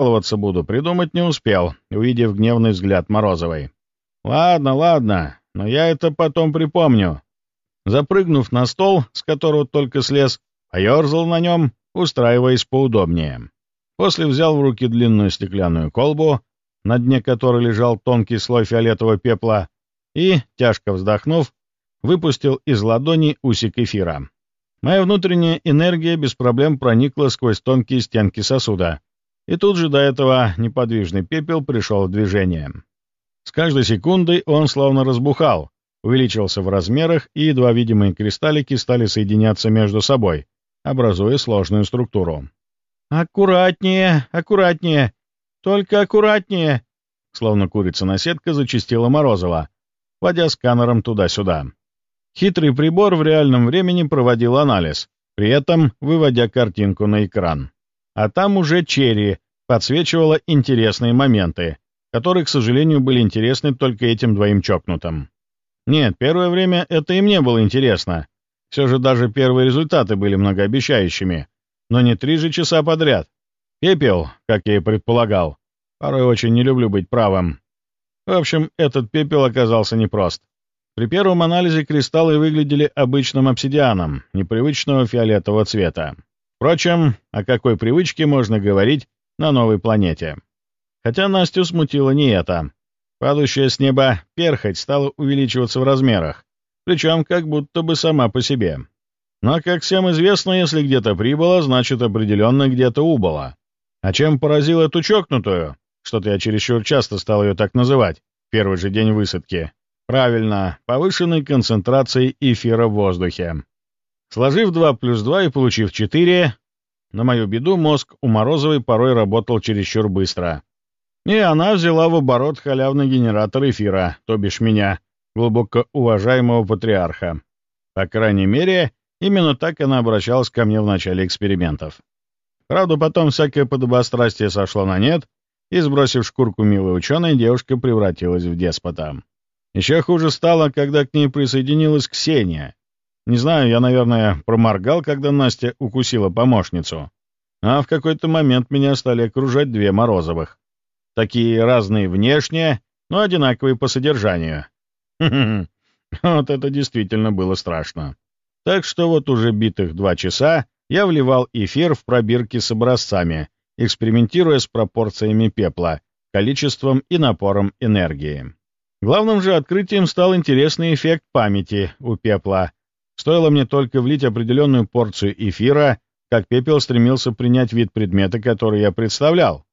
жаловаться буду, придумать не успел, увидев гневный взгляд Морозовой. «Ладно, ладно, но я это потом припомню». Запрыгнув на стол, с которого только слез, поерзал на нем, устраиваясь поудобнее. После взял в руки длинную стеклянную колбу, на дне которой лежал тонкий слой фиолетового пепла, и, тяжко вздохнув, выпустил из ладони усик эфира. Моя внутренняя энергия без проблем проникла сквозь тонкие стенки сосуда, и тут же до этого неподвижный пепел пришел в движение. С каждой секундой он словно разбухал, увеличился в размерах, и едва видимые кристаллики стали соединяться между собой, образуя сложную структуру. «Аккуратнее, аккуратнее! Только аккуратнее!» Словно курица-наседка зачистила Морозова, водя сканером туда-сюда. Хитрый прибор в реальном времени проводил анализ, при этом выводя картинку на экран. А там уже Черри подсвечивала интересные моменты, которые, к сожалению, были интересны только этим двоим чокнутым. Нет, первое время это и мне было интересно. Все же даже первые результаты были многообещающими, но не три же часа подряд. Пепел, как я и предполагал. Порой очень не люблю быть правым. В общем, этот пепел оказался непрост. При первом анализе кристаллы выглядели обычным обсидианом, непривычного фиолетового цвета. Впрочем, о какой привычке можно говорить на новой планете? Хотя Настю смутило не это. Падающая с неба перхоть стала увеличиваться в размерах, причем как будто бы сама по себе. Но, как всем известно, если где-то прибыло, значит определенно где-то убыло. А чем поразил эту чокнутую? Что-то я чересчур часто стал ее так называть, первый же день высадки. Правильно, повышенной концентрацией эфира в воздухе. Сложив 2 плюс 2 и получив 4, на мою беду мозг у Морозовой порой работал чересчур быстро. И она взяла в оборот халявный генератор эфира, то бишь меня, глубоко уважаемого патриарха. По крайней мере, именно так она обращалась ко мне в начале экспериментов. Правда, потом всякое подобострастие сошло на нет, и, сбросив шкурку милой ученой, девушка превратилась в деспота. Еще хуже стало, когда к ней присоединилась Ксения. Не знаю, я, наверное, проморгал, когда Настя укусила помощницу. А в какой-то момент меня стали окружать две Морозовых. Такие разные внешне, но одинаковые по содержанию. Вот это действительно было страшно. Так что вот уже битых два часа я вливал эфир в пробирки с образцами, экспериментируя с пропорциями пепла, количеством и напором энергии. Главным же открытием стал интересный эффект памяти у пепла. Стоило мне только влить определенную порцию эфира, как пепел стремился принять вид предмета, который я представлял.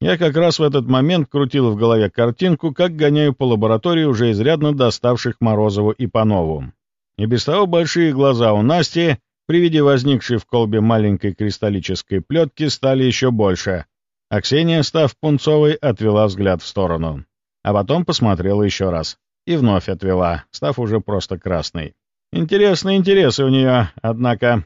Я как раз в этот момент крутил в голове картинку, как гоняю по лаборатории уже изрядно доставших Морозову и Панову. И без того большие глаза у Насти при виде возникшей в колбе маленькой кристаллической плетки стали еще больше, а Ксения, став пунцовой, отвела взгляд в сторону. А потом посмотрела еще раз. И вновь отвела, став уже просто красной. Интересные интересы у нее, однако.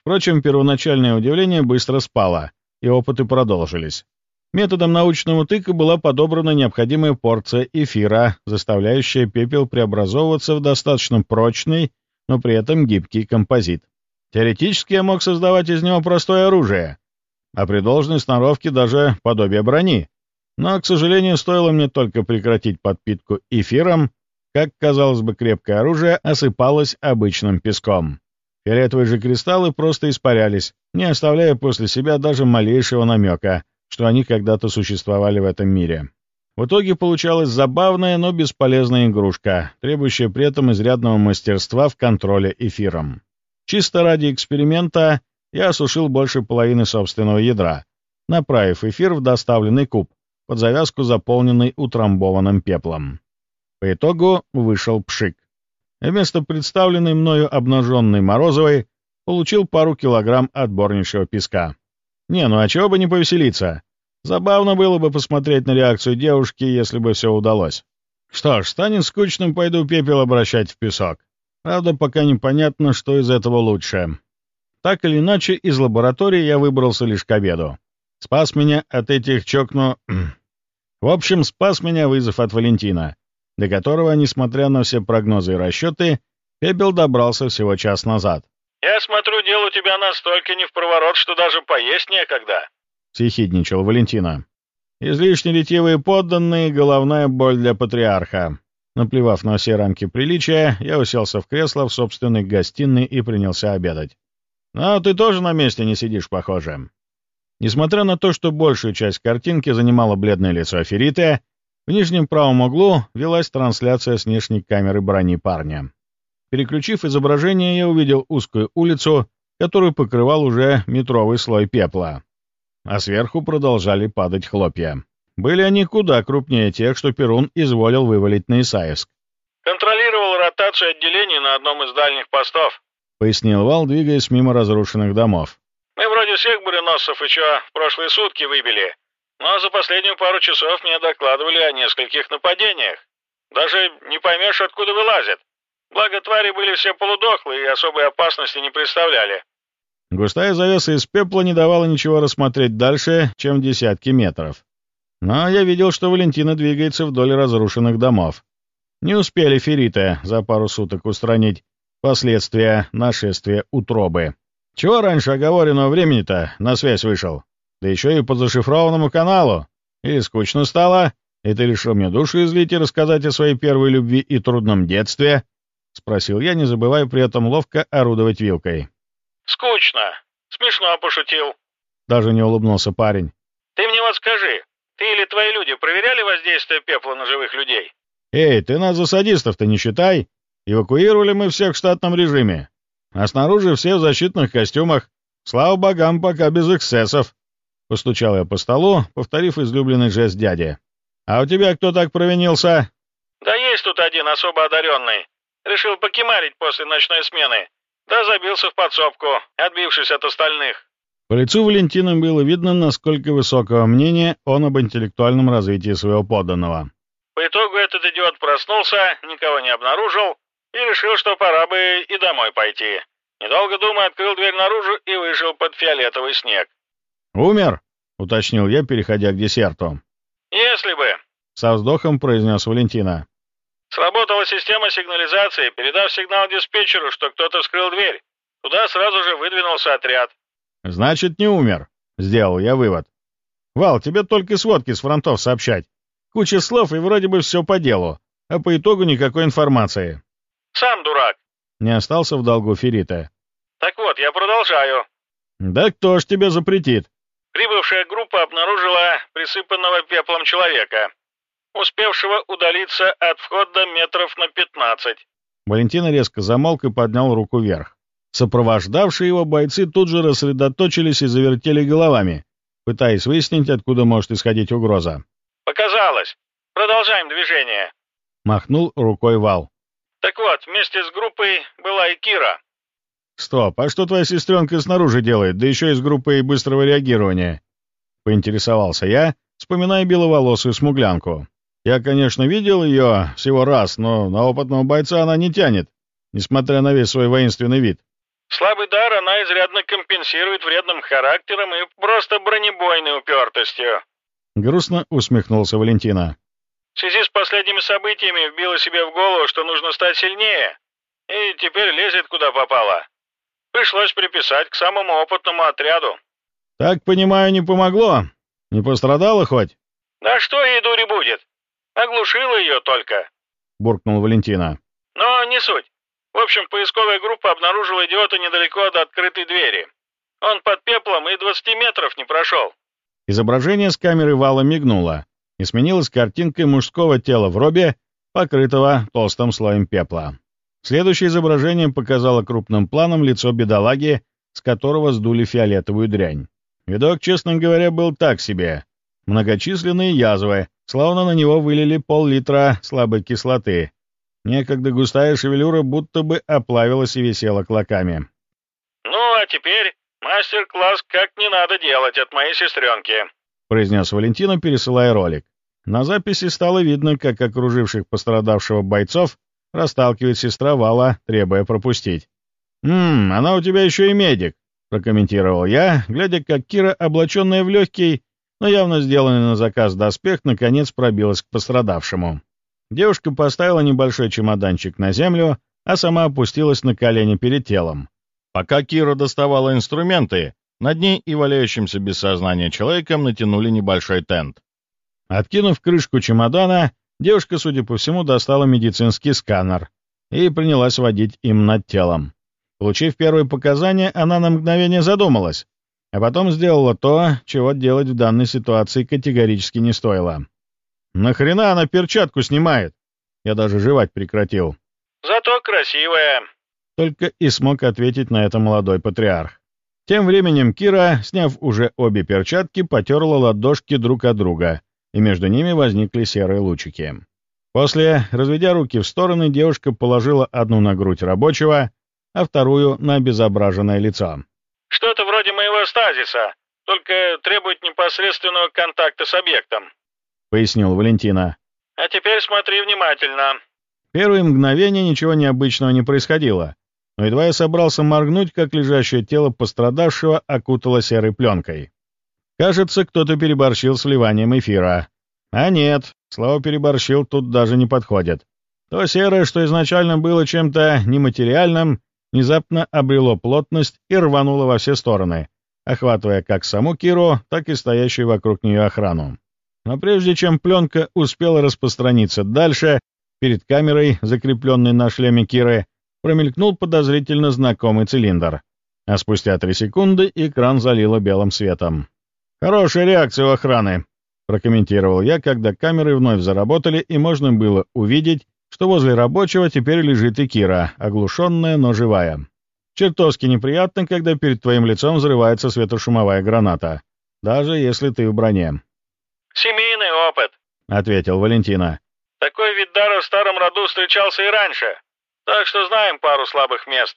Впрочем, первоначальное удивление быстро спало, и опыты продолжились. Методом научного тыка была подобрана необходимая порция эфира, заставляющая пепел преобразовываться в достаточно прочный, но при этом гибкий композит. Теоретически я мог создавать из него простое оружие, а при должной сноровке даже подобие брони. Но, к сожалению, стоило мне только прекратить подпитку эфиром, как, казалось бы, крепкое оружие осыпалось обычным песком. Фиолетовые же кристаллы просто испарялись, не оставляя после себя даже малейшего намека — что они когда-то существовали в этом мире. В итоге получалась забавная, но бесполезная игрушка, требующая при этом изрядного мастерства в контроле эфиром. Чисто ради эксперимента я осушил больше половины собственного ядра, направив эфир в доставленный куб, под завязку заполненный утрамбованным пеплом. По итогу вышел пшик. Вместо представленной мною обнаженной Морозовой получил пару килограмм отборнейшего песка. Не, ну а чего бы не повеселиться? Забавно было бы посмотреть на реакцию девушки, если бы все удалось. Что ж, станет скучным, пойду пепел обращать в песок. Правда, пока непонятно, что из этого лучше. Так или иначе, из лаборатории я выбрался лишь к обеду. Спас меня от этих чокну... В общем, спас меня вызов от Валентина, до которого, несмотря на все прогнозы и расчеты, Пепел добрался всего час назад. «Я смотрю, дело у тебя настолько не в проворот, что даже поесть некогда», — съехидничал Валентина. Излишне ретивые подданные — головная боль для патриарха. Наплевав на все рамки приличия, я уселся в кресло в собственной гостиной и принялся обедать. «Но ты тоже на месте не сидишь, похоже». Несмотря на то, что большую часть картинки занимало бледное лицо Афериты, в нижнем правом углу велась трансляция с внешней камеры брони парня. Переключив изображение, я увидел узкую улицу, которую покрывал уже метровый слой пепла. А сверху продолжали падать хлопья. Были они куда крупнее тех, что Перун изволил вывалить на Исаевск. «Контролировал ротацию отделений на одном из дальних постов», — пояснил Вал, двигаясь мимо разрушенных домов. «Мы вроде всех буреносцев еще в прошлые сутки выбили, но за последнюю пару часов мне докладывали о нескольких нападениях. Даже не поймешь, откуда вылазят. Благо, твари были все полудохлые и особой опасности не представляли». Густая завеса из пепла не давала ничего рассмотреть дальше, чем десятки метров. Но я видел, что Валентина двигается вдоль разрушенных домов. Не успели фериты за пару суток устранить последствия нашествия утробы. Чего раньше оговоренного времени-то на связь вышел? Да еще и по зашифрованному каналу. Или скучно стало, и ты решил мне душу излить и рассказать о своей первой любви и трудном детстве? — спросил я, не забывая при этом ловко орудовать вилкой. «Скучно. Смешно пошутил». Даже не улыбнулся парень. «Ты мне вот скажи, ты или твои люди проверяли воздействие пепла на живых людей? Эй, ты нас за садистов-то не считай. Эвакуировали мы всех в штатном режиме. А снаружи все в защитных костюмах. Слава богам, пока без эксцессов. Постучал я по столу, повторив излюбленный жест дяди. «А у тебя кто так провинился?» «Да есть тут один особо одаренный. Решил покемарить после ночной смены. Да забился в подсобку, отбившись от остальных. По лицу Валентина было видно, насколько высокого мнения он об интеллектуальном развитии своего подданного. По итогу этот идиот проснулся, никого не обнаружил и решил, что пора бы и домой пойти. Недолго думая, открыл дверь наружу и вышел под фиолетовый снег. «Умер?» — уточнил я, переходя к десерту. «Если бы», — со вздохом произнес Валентина. «Сработала система сигнализации, передав сигнал диспетчеру, что кто-то вскрыл дверь. Туда сразу же выдвинулся отряд. «Значит, не умер», — сделал я вывод. «Вал, тебе только сводки с фронтов сообщать. Куча слов и вроде бы все по делу, а по итогу никакой информации». «Сам дурак», — не остался в долгу Ферита. «Так вот, я продолжаю». «Да кто ж тебе запретит?» Прибывшая группа обнаружила присыпанного пеплом человека, успевшего удалиться от входа метров на пятнадцать. Валентина резко замолк и поднял руку вверх. Сопровождавшие его бойцы тут же рассредоточились и завертели головами, пытаясь выяснить, откуда может исходить угроза. «Показалось. Продолжаем движение», — махнул рукой Вал. «Так вот, вместе с группой была и Кира». «Стоп, а что твоя сестренка снаружи делает, да еще и с группой быстрого реагирования?» — поинтересовался я, вспоминая беловолосую смуглянку. «Я, конечно, видел ее всего раз, но на опытного бойца она не тянет, несмотря на весь свой воинственный вид». Слабый дар она изрядно компенсирует вредным характером и просто бронебойной упертостью. Грустно усмехнулся Валентина. В связи с последними событиями вбила себе в голову, что нужно стать сильнее, и теперь лезет куда попало. Пришлось приписать к самому опытному отряду. Так, понимаю, не помогло? Не пострадала хоть? Да что ей дури будет? Оглушила ее только. Буркнул Валентина. Но не суть. В общем, поисковая группа обнаружила идиота недалеко от открытой двери. Он под пеплом и 20 метров не прошел. Изображение с камеры вала мигнуло и сменилось картинкой мужского тела в робе, покрытого толстым слоем пепла. Следующее изображение показало крупным планом лицо бедолаги, с которого сдули фиолетовую дрянь. Видок, честно говоря, был так себе. Многочисленные язвы, словно на него вылили пол-литра слабой кислоты, Некогда густая шевелюра будто бы оплавилась и висела клоками. «Ну, а теперь мастер-класс «Как не надо делать» от моей сестренки», — произнес Валентина, пересылая ролик. На записи стало видно, как окруживших пострадавшего бойцов расталкивает сестра Вала, требуя пропустить. «Ммм, она у тебя еще и медик», — прокомментировал я, глядя, как Кира, облаченная в легкий, но явно сделанный на заказ доспех, наконец пробилась к пострадавшему. Девушка поставила небольшой чемоданчик на землю, а сама опустилась на колени перед телом. Пока Кира доставала инструменты, над ней и валяющимся без сознания человеком натянули небольшой тент. Откинув крышку чемодана, девушка, судя по всему, достала медицинский сканер и принялась водить им над телом. Получив первые показания, она на мгновение задумалась, а потом сделала то, чего делать в данной ситуации категорически не стоило. «Нахрена она перчатку снимает?» Я даже жевать прекратил. «Зато красивая», — только и смог ответить на это молодой патриарх. Тем временем Кира, сняв уже обе перчатки, потерла ладошки друг от друга, и между ними возникли серые лучики. После, разведя руки в стороны, девушка положила одну на грудь рабочего, а вторую на обезображенное лицо. «Что-то вроде моего стазиса, только требует непосредственного контакта с объектом», — пояснил Валентина. «А теперь смотри внимательно». Первые мгновения ничего необычного не происходило, но едва я собрался моргнуть, как лежащее тело пострадавшего окутало серой пленкой. Кажется, кто-то переборщил с вливанием эфира. А нет, слово «переборщил» тут даже не подходит. То серое, что изначально было чем-то нематериальным, внезапно обрело плотность и рвануло во все стороны, охватывая как саму Киру, так и стоящую вокруг нее охрану. Но прежде чем пленка успела распространиться дальше, перед камерой, закрепленной на шлеме Киры, промелькнул подозрительно знакомый цилиндр. А спустя три секунды экран залило белым светом. «Хорошая реакция у охраны», — прокомментировал я, когда камеры вновь заработали, и можно было увидеть, что возле рабочего теперь лежит и Кира, оглушенная, но живая. Чертовски неприятно, когда перед твоим лицом взрывается светошумовая граната, даже если ты в броне. «Семейный опыт», — ответил Валентина. «Такой вид дара в старом роду встречался и раньше, так что знаем пару слабых мест».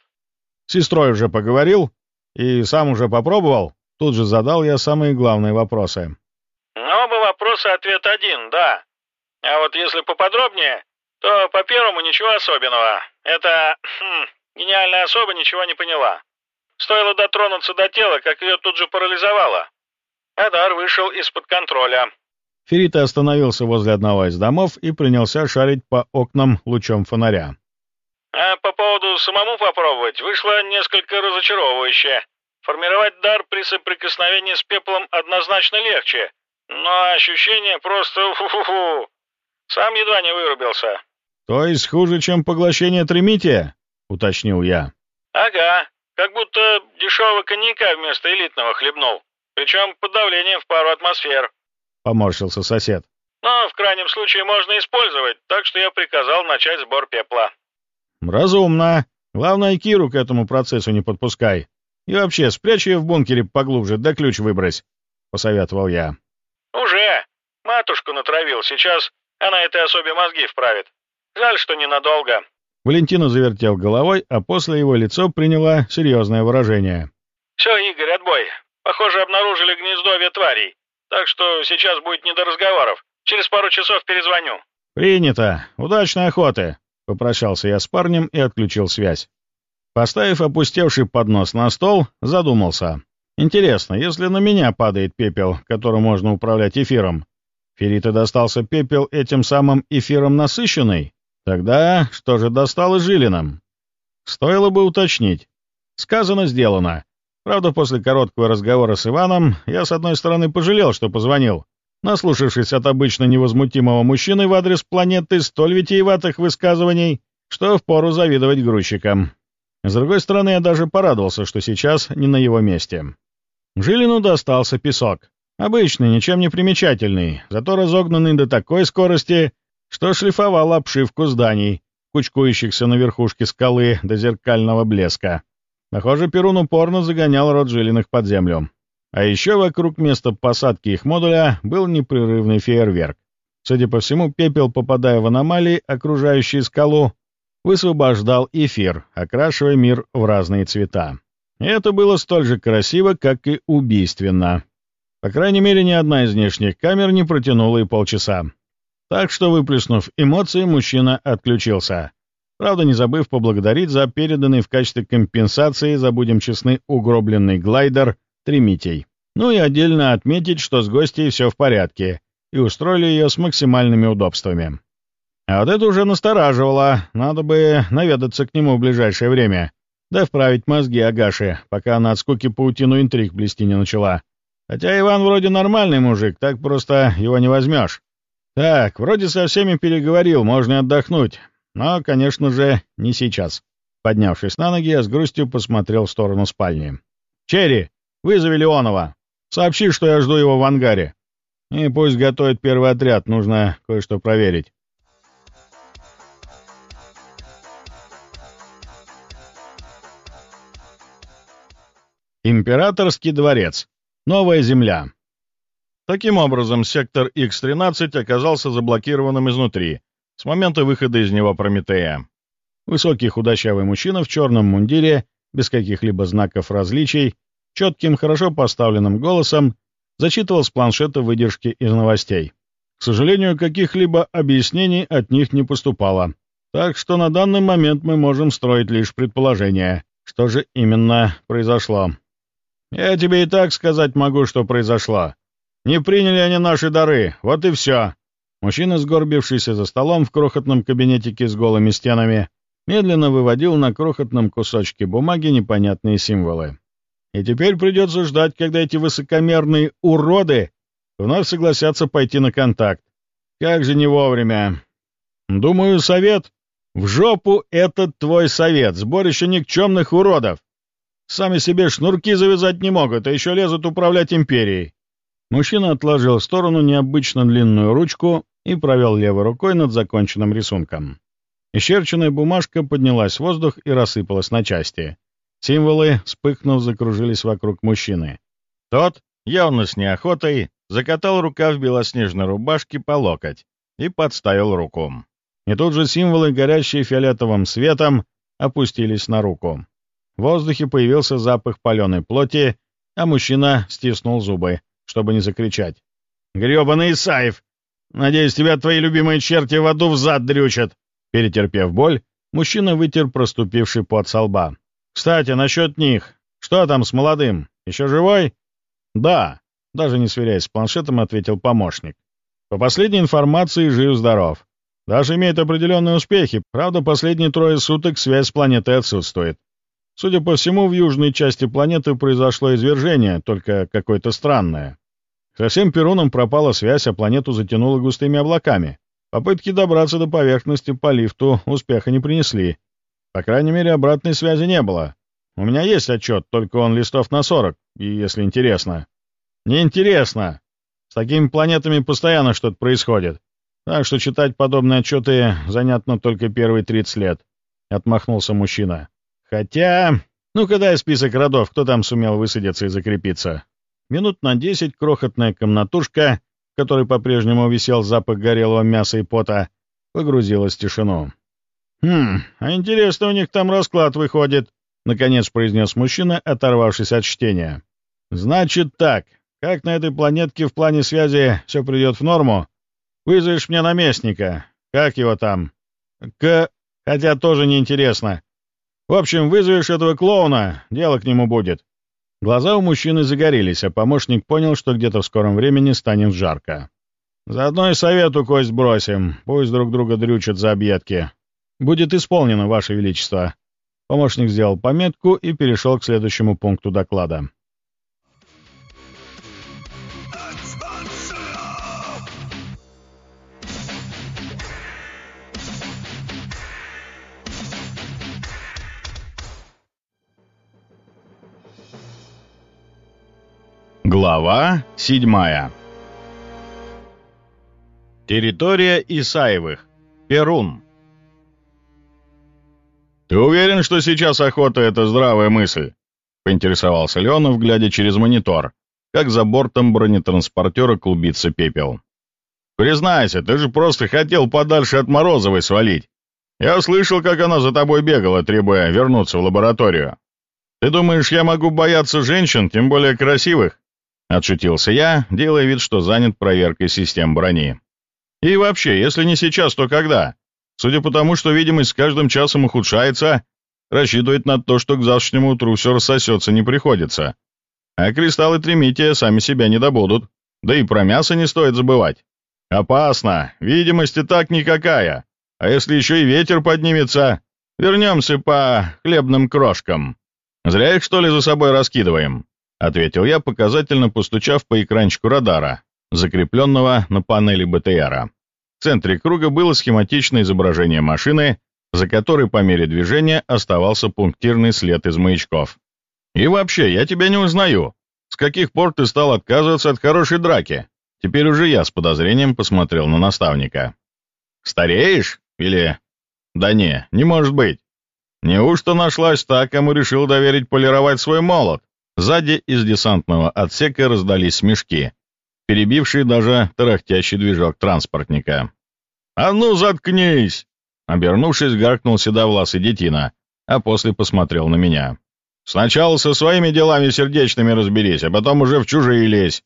С сестрой уже поговорил и сам уже попробовал. Тут же задал я самые главные вопросы. «Оба вопроса ответ один, да. А вот если поподробнее, то по первому ничего особенного. Это... Хм, гениальная особа ничего не поняла. Стоило дотронуться до тела, как ее тут же парализовало. Адар вышел из-под контроля. Ферита остановился возле одного из домов и принялся шарить по окнам лучом фонаря. А по поводу самому попробовать вышло несколько разочаровывающе. Формировать дар при соприкосновении с пеплом однозначно легче, но ощущение просто фу-фу-фу. Сам едва не вырубился. «То есть хуже, чем поглощение тремития?» — уточнил я. «Ага, как будто дешевого коньяка вместо элитного хлебнул, причем под давлением в пару атмосфер», — поморщился сосед. «Но в крайнем случае можно использовать, так что я приказал начать сбор пепла». «Разумно. Главное, Киру к этому процессу не подпускай. И вообще, спрячь ее в бункере поглубже, да ключ выбрось», — посоветовал я. «Уже. Матушку натравил. Сейчас она этой особе мозги вправит. Жаль, что ненадолго». Валентина завертел головой, а после его лицо приняло серьезное выражение. «Все, Игорь, отбой. Похоже, обнаружили гнездовье тварей. Так что сейчас будет не до разговоров. Через пару часов перезвоню». «Принято. Удачной охоты!» — попрощался я с парнем и отключил связь. Поставив опустевший поднос на стол, задумался. Интересно, если на меня падает пепел, которым можно управлять эфиром, Ферита достался пепел этим самым эфиром насыщенный? Тогда что же досталось Жилинам? Стоило бы уточнить. Сказано, сделано. Правда, после короткого разговора с Иваном я, с одной стороны, пожалел, что позвонил, наслушавшись от обычно невозмутимого мужчины в адрес планеты столь витиеватых высказываний, что впору завидовать грузчикам. С другой стороны, я даже порадовался, что сейчас не на его месте. Жилину достался песок. Обычный, ничем не примечательный, зато разогнанный до такой скорости, что шлифовал обшивку зданий, кучкующихся на верхушке скалы до зеркального блеска. Похоже, Перун упорно загонял род жилиных под землю. А еще вокруг места посадки их модуля был непрерывный фейерверк. Судя по всему, пепел, попадая в аномалии, окружающие скалу, высвобождал эфир, окрашивая мир в разные цвета. Это было столь же красиво, как и убийственно. По крайней мере, ни одна из внешних камер не протянула и полчаса. Так что, выплеснув эмоции, мужчина отключился. Правда, не забыв поблагодарить за переданный в качестве компенсации, за будем честны, угробленный глайдер Тремитей. Ну и отдельно отметить, что с гостей все в порядке, и устроили ее с максимальными удобствами. А вот это уже настораживало, надо бы наведаться к нему в ближайшее время, да вправить мозги Агаши, пока она от скуки паутину интриг плести не начала. Хотя Иван вроде нормальный мужик, так просто его не возьмешь. «Так, вроде со всеми переговорил, можно отдохнуть. Но, конечно же, не сейчас». Поднявшись на ноги, я с грустью посмотрел в сторону спальни. «Черри, вызови Леонова. Сообщи, что я жду его в ангаре. И пусть готовит первый отряд, нужно кое-что проверить». Императорский дворец. Новая земля. Таким образом, сектор X-13 оказался заблокированным изнутри, с момента выхода из него Прометея. Высокий худощавый мужчина в черном мундире, без каких-либо знаков различий, четким, хорошо поставленным голосом зачитывал с планшета выдержки из новостей. К сожалению, каких-либо объяснений от них не поступало, так что на данный момент мы можем строить лишь предположение, что же именно произошло. Я тебе и так сказать могу, что произошло. Не приняли они наши дары, вот и все. Мужчина, сгорбившийся за столом в крохотном кабинетике с голыми стенами, медленно выводил на крохотном кусочке бумаги непонятные символы. И теперь придется ждать, когда эти высокомерные уроды вновь согласятся пойти на контакт. Как же не вовремя. Думаю, совет. В жопу этот твой совет, сборище никчемных уродов. Сами себе шнурки завязать не могут, а еще лезут управлять империей. Мужчина отложил в сторону необычно длинную ручку и провел левой рукой над законченным рисунком. Исчерченная бумажка поднялась в воздух и рассыпалась на части. Символы, вспыхнув, закружились вокруг мужчины. Тот, явно с неохотой, закатал рукав белоснежной рубашки по локоть и подставил руку. И тут же символы, горящие фиолетовым светом, опустились на руку. В воздухе появился запах паленой плоти, а мужчина стиснул зубы, чтобы не закричать. «Гребаный Исаев! Надеюсь, тебя твои любимые черти в аду взад дрючат!» Перетерпев боль, мужчина вытер проступивший пот со лба. «Кстати, насчет них. Что там с молодым? Еще живой?» «Да», — даже не сверяясь с планшетом, ответил помощник. «По последней информации, жив-здоров. Даже имеет определенные успехи, правда, последние трое суток связь с планетой отсутствует. Судя по всему, в южной части планеты произошло извержение, только какое-то странное. Со всем Перуном пропала связь, а планету затянуло густыми облаками. Попытки добраться до поверхности по лифту успеха не принесли. По крайней мере, обратной связи не было. У меня есть отчет, только он листов на 40, и если интересно. Неинтересно. С такими планетами постоянно что-то происходит. Так что читать подобные отчеты занятно только первые 30 лет. Отмахнулся мужчина. Хотя... Ну-ка дай список родов, кто там сумел высадиться и закрепиться. Минут на десять крохотная комнатушка, в которой по-прежнему висел запах горелого мяса и пота, погрузилась в тишину. «Хм, а интересно у них там расклад выходит», — наконец произнес мужчина, оторвавшись от чтения. «Значит так, как на этой планетке в плане связи все придет в норму? Вызовешь мне наместника. Как его там? К... Хотя тоже неинтересно. В общем, вызовешь этого клоуна, дело к нему будет». Глаза у мужчины загорелись, а помощник понял, что где-то в скором времени станет жарко. «Заодно и совету кость бросим, пусть друг друга дрючат за объедки. Будет исполнено, Ваше Величество». Помощник сделал пометку и перешел к следующему пункту доклада. Глава 7 Территория Исаевых. Перун. «Ты уверен, что сейчас охота — это здравая мысль?» — поинтересовался Леонов, глядя через монитор, как за бортом бронетранспортера клубится пепел. «Признайся, ты же просто хотел подальше от Морозовой свалить. Я слышал, как она за тобой бегала, требуя вернуться в лабораторию. Ты думаешь, я могу бояться женщин, тем более красивых?» — отшутился я, делая вид, что занят проверкой систем брони. «И вообще, если не сейчас, то когда? Судя по тому, что видимость с каждым часом ухудшается, рассчитывать на то, что к завтрашнему утру все рассосется, не приходится. А кристаллы тримития сами себя не добудут. Да и про мясо не стоит забывать. Опасно, видимость и так никакая. А если еще и ветер поднимется, вернемся по хлебным крошкам. Зря их, что ли, за собой раскидываем?» — ответил я, показательно постучав по экранчику радара, закрепленного на панели БТРа. В центре круга было схематичное изображение машины, за которой по мере движения оставался пунктирный след из маячков. «И вообще, я тебя не узнаю. С каких пор ты стал отказываться от хорошей драки?» Теперь уже я с подозрением посмотрел на наставника. «Стареешь? Или...» «Да не, не может быть. Неужто нашлась та, кому решил доверить полировать свой молот?» Сзади из десантного отсека раздались смешки, перебившие даже тарахтящий движок транспортника. «А ну, заткнись!» Обернувшись, гаркнул седовласый детина, а после посмотрел на меня. «Сначала со своими делами сердечными разберись, а потом уже в чужие лезь».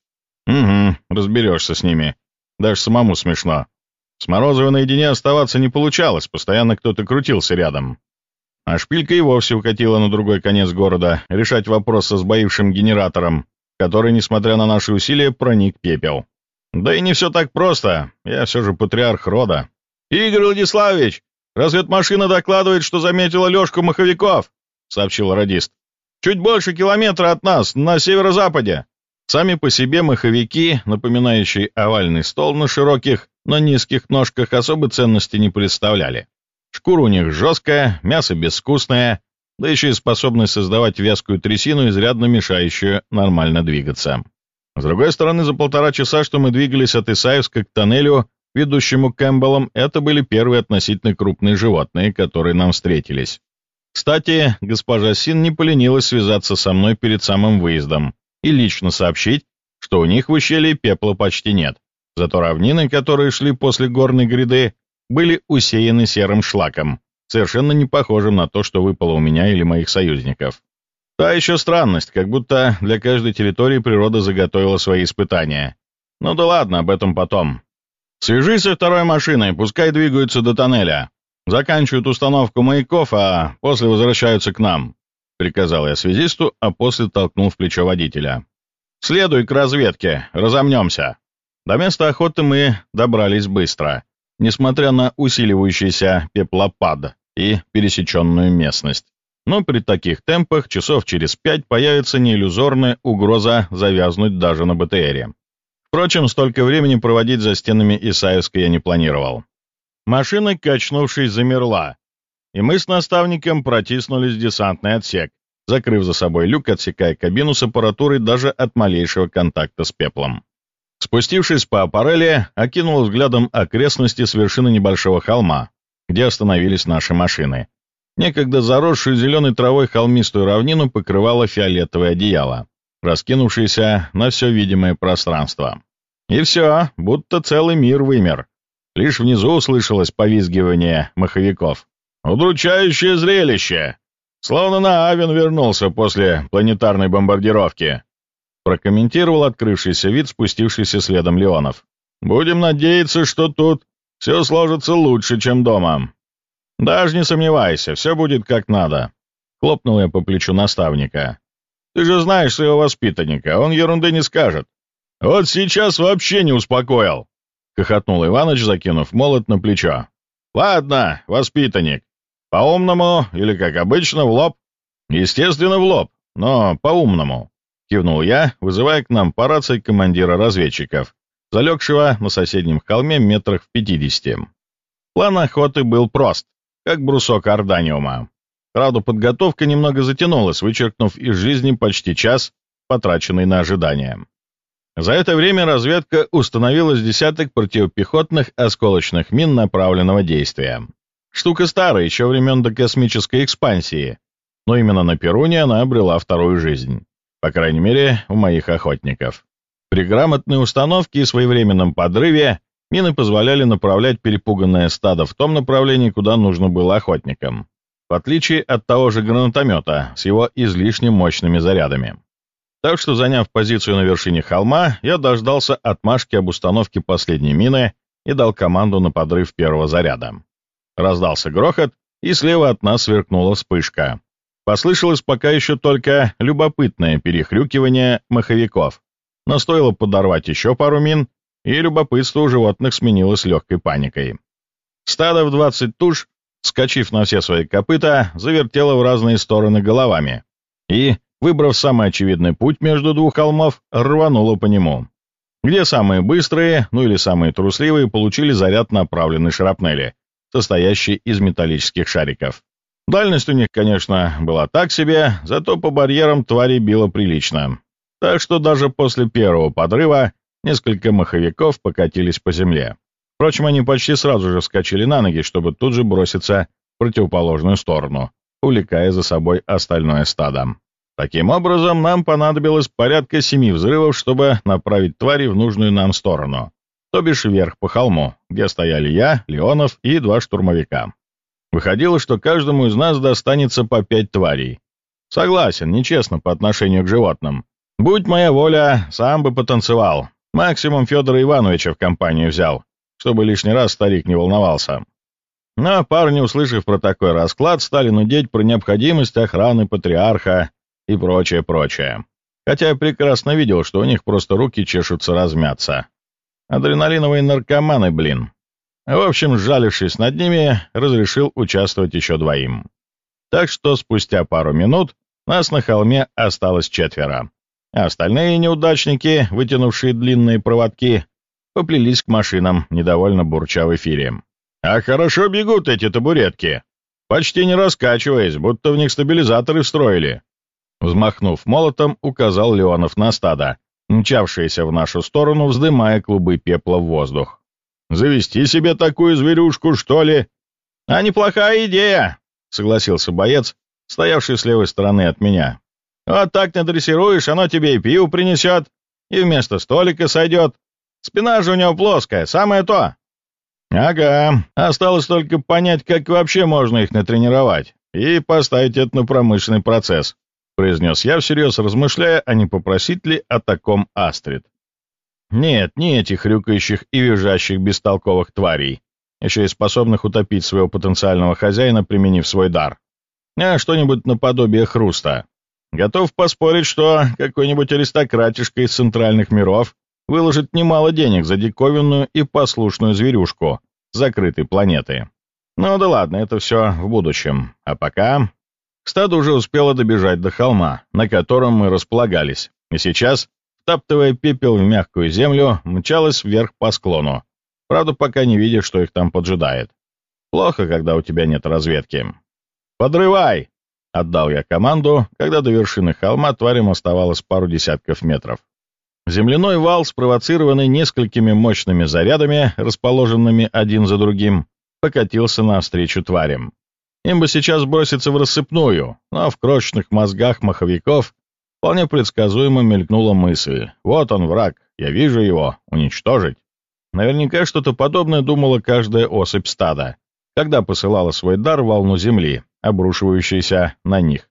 «Угу, разберешься с ними. Даже самому смешно. С Морозовой наедине оставаться не получалось, постоянно кто-то крутился рядом. А шпилька и вовсе укатила на другой конец города, решать вопрос со сбоившим генератором, который, несмотря на наши усилия, проник пепел. Да и не все так просто, я все же патриарх рода. «Игорь Владиславович, разведмашина докладывает, что заметила Лешку маховиков», — сообщил радист. «Чуть больше километра от нас, на северо-западе». Сами по себе маховики, напоминающие овальный стол на широких, но низких ножках, особой ценности не представляли. Шкура у них жесткая, мясо безвкусное, да еще и способность создавать вязкую трясину, изрядно мешающую нормально двигаться. С другой стороны, за полтора часа, что мы двигались от Исаевска к тоннелю, ведущему к Кэмпбеллам, это были первые относительно крупные животные, которые нам встретились. Кстати, госпожа Син не поленилась связаться со мной перед самым выездом и лично сообщить, что у них в ущелье пепла почти нет. Зато равнины, которые шли после горной гряды, были усеяны серым шлаком, совершенно не похожим на то, что выпало у меня или моих союзников. Та еще странность, как будто для каждой территории природа заготовила свои испытания. Ну да ладно, об этом потом. Свяжись со второй машиной, пускай двигаются до тоннеля. Заканчивают установку маяков, а после возвращаются к нам. Приказал я связисту, а после толкнул в плечо водителя. «Следуй к разведке, разомнемся». До места охоты мы добрались быстро несмотря на усиливающийся пеплопад и пересеченную местность. Но при таких темпах часов через пять появится неиллюзорная угроза завязнуть даже на БТРе. Впрочем, столько времени проводить за стенами Исаевска я не планировал. Машина, качнувшись, замерла, и мы с наставником протиснулись в десантный отсек, закрыв за собой люк, отсекая кабину с аппаратурой даже от малейшего контакта с пеплом. Спустившись по аппарели, окинул взглядом окрестности с вершины небольшого холма, где остановились наши машины. Некогда заросшую зеленой травой холмистую равнину покрывало фиолетовое одеяло, раскинувшееся на все видимое пространство. И все, будто целый мир вымер. Лишь внизу услышалось повизгивание маховиков. «Удручающее зрелище! Словно на Авен вернулся после планетарной бомбардировки», прокомментировал открывшийся вид, спустившийся следом Леонов. «Будем надеяться, что тут все сложится лучше, чем дома. Даже не сомневайся, все будет как надо», — хлопнул я по плечу наставника. «Ты же знаешь своего воспитанника, он ерунды не скажет». «Вот сейчас вообще не успокоил», — хохотнул Иваныч, закинув молот на плечо. «Ладно, воспитанник, по-умному или, как обычно, в лоб?» «Естественно, в лоб, но по-умному. — кивнул я, вызывая к нам по рации командира разведчиков, залегшего на соседнем холме метрах в пятидесяти. План охоты был прост, как брусок орданиума. Правда, подготовка немного затянулась, вычеркнув из жизни почти час, потраченный на ожидание. За это время разведка установила с десяток противопехотных осколочных мин направленного действия. Штука старая, еще времен до космической экспансии, но именно на Перуне она обрела вторую жизнь. По крайней мере, у моих охотников. При грамотной установке и своевременном подрыве мины позволяли направлять перепуганное стадо в том направлении, куда нужно было охотникам, в отличие от того же гранатомета с его излишне мощными зарядами. Так что, заняв позицию на вершине холма, я дождался отмашки об установке последней мины и дал команду на подрыв первого заряда. Раздался грохот, и слева от нас сверкнула вспышка. Послышалось пока еще только любопытное перехрюкивание маховиков. Но стоило подорвать еще пару мин, и любопытство у животных сменилось легкой паникой. Стадо в 20 туш, скачив на все свои копыта, завертело в разные стороны головами и, выбрав самый очевидный путь между двух холмов, рвануло по нему. где самые быстрые, ну или самые трусливые, получили заряд направленной шрапнели, состоящий из металлических шариков. Дальность у них, конечно, была так себе, зато по барьерам твари било прилично. Так что даже после первого подрыва несколько маховиков покатились по земле. Впрочем, они почти сразу же вскочили на ноги, чтобы тут же броситься в противоположную сторону, увлекая за собой остальное стадо. Таким образом, нам понадобилось порядка семи взрывов, чтобы направить твари в нужную нам сторону, то бишь вверх по холму, где стояли я, Леонов и два штурмовика. Выходило, что каждому из нас достанется по пять тварей. Согласен, нечестно по отношению к животным. Будь моя воля, сам бы потанцевал. Максимум Федора Ивановича в компанию взял, чтобы лишний раз старик не волновался. Но парни, услышав про такой расклад, стали нудеть про необходимость охраны патриарха и прочее, прочее. Хотя я прекрасно видел, что у них просто руки чешутся размяться. Адреналиновые наркоманы, блин. В общем, сжалившись над ними, разрешил участвовать еще двоим. Так что спустя пару минут нас на холме осталось четверо. А остальные неудачники, вытянувшие длинные проводки, поплелись к машинам, недовольно бурча в эфире. «А хорошо бегут эти табуретки, почти не раскачиваясь, будто в них стабилизаторы встроили», Взмахнув молотом, указал Леонов на стадо, мчавшееся в нашу сторону, вздымая клубы пепла в воздух. «Завести себе такую зверюшку, что ли?» «А неплохая идея!» — согласился боец, стоявший с левой стороны от меня. «Вот так надрессируешь, оно тебе и пиво принесет, и вместо столика сойдет. Спина же у него плоская, самое то!» «Ага, осталось только понять, как вообще можно их натренировать, и поставить это на промышленный процесс», произнес я всерьез, размышляя, а не попросить ли о таком Астрид. Нет, не этих хрюкающих и визжащих бестолковых тварей, еще и способных утопить своего потенциального хозяина, применив свой дар, а что-нибудь наподобие хруста. Готов поспорить, что какой-нибудь аристократишка из центральных миров выложит немало денег за диковинную и послушную зверюшку закрытой планеты. Ну да ладно, это все в будущем. А пока... Стадо уже успело добежать до холма, на котором мы располагались, и сейчас, втаптывая пепел в мягкую землю, мчалось вверх по склону, правда, пока не видя, что их там поджидает. Плохо, когда у тебя нет разведки. «Подрывай!» — отдал я команду, когда до вершины холма тварям оставалось пару десятков метров. Земляной вал, спровоцированный несколькими мощными зарядами, расположенными один за другим, покатился навстречу тварям. Им бы сейчас броситься в рассыпную, но в крошечных мозгах маховиков вполне предсказуемо мелькнула мысль. Вот он, враг, я вижу его, уничтожить. Наверняка что-то подобное думала каждая особь стада, когда посылала свой дар волну земли, обрушивающейся на них.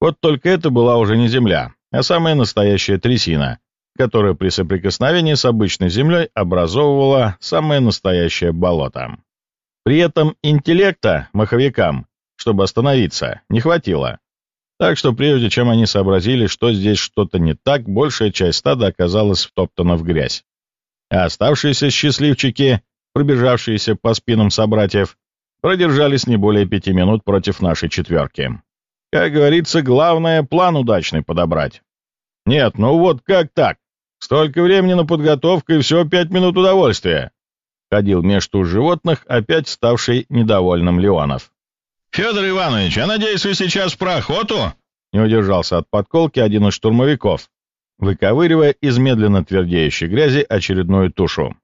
Вот только это была уже не земля, а самая настоящая трясина, которая при соприкосновении с обычной землей образовывала самое настоящее болото. При этом интеллекта маховикам чтобы остановиться, не хватило. Так что прежде чем они сообразили, что здесь что-то не так, большая часть стада оказалась втоптана в грязь. А оставшиеся счастливчики, пробежавшиеся по спинам собратьев, продержались не более пяти минут против нашей четверки. Как говорится, главное — план удачный подобрать. Нет, ну вот как так? Столько времени на подготовку и всего пять минут удовольствия. Ходил меж туш животных, опять ставший недовольным Леонов. «Федор Иванович, я надеюсь, вы сейчас про охоту?» Не удержался от подколки один из штурмовиков, выковыривая из медленно твердеющей грязи очередную тушу.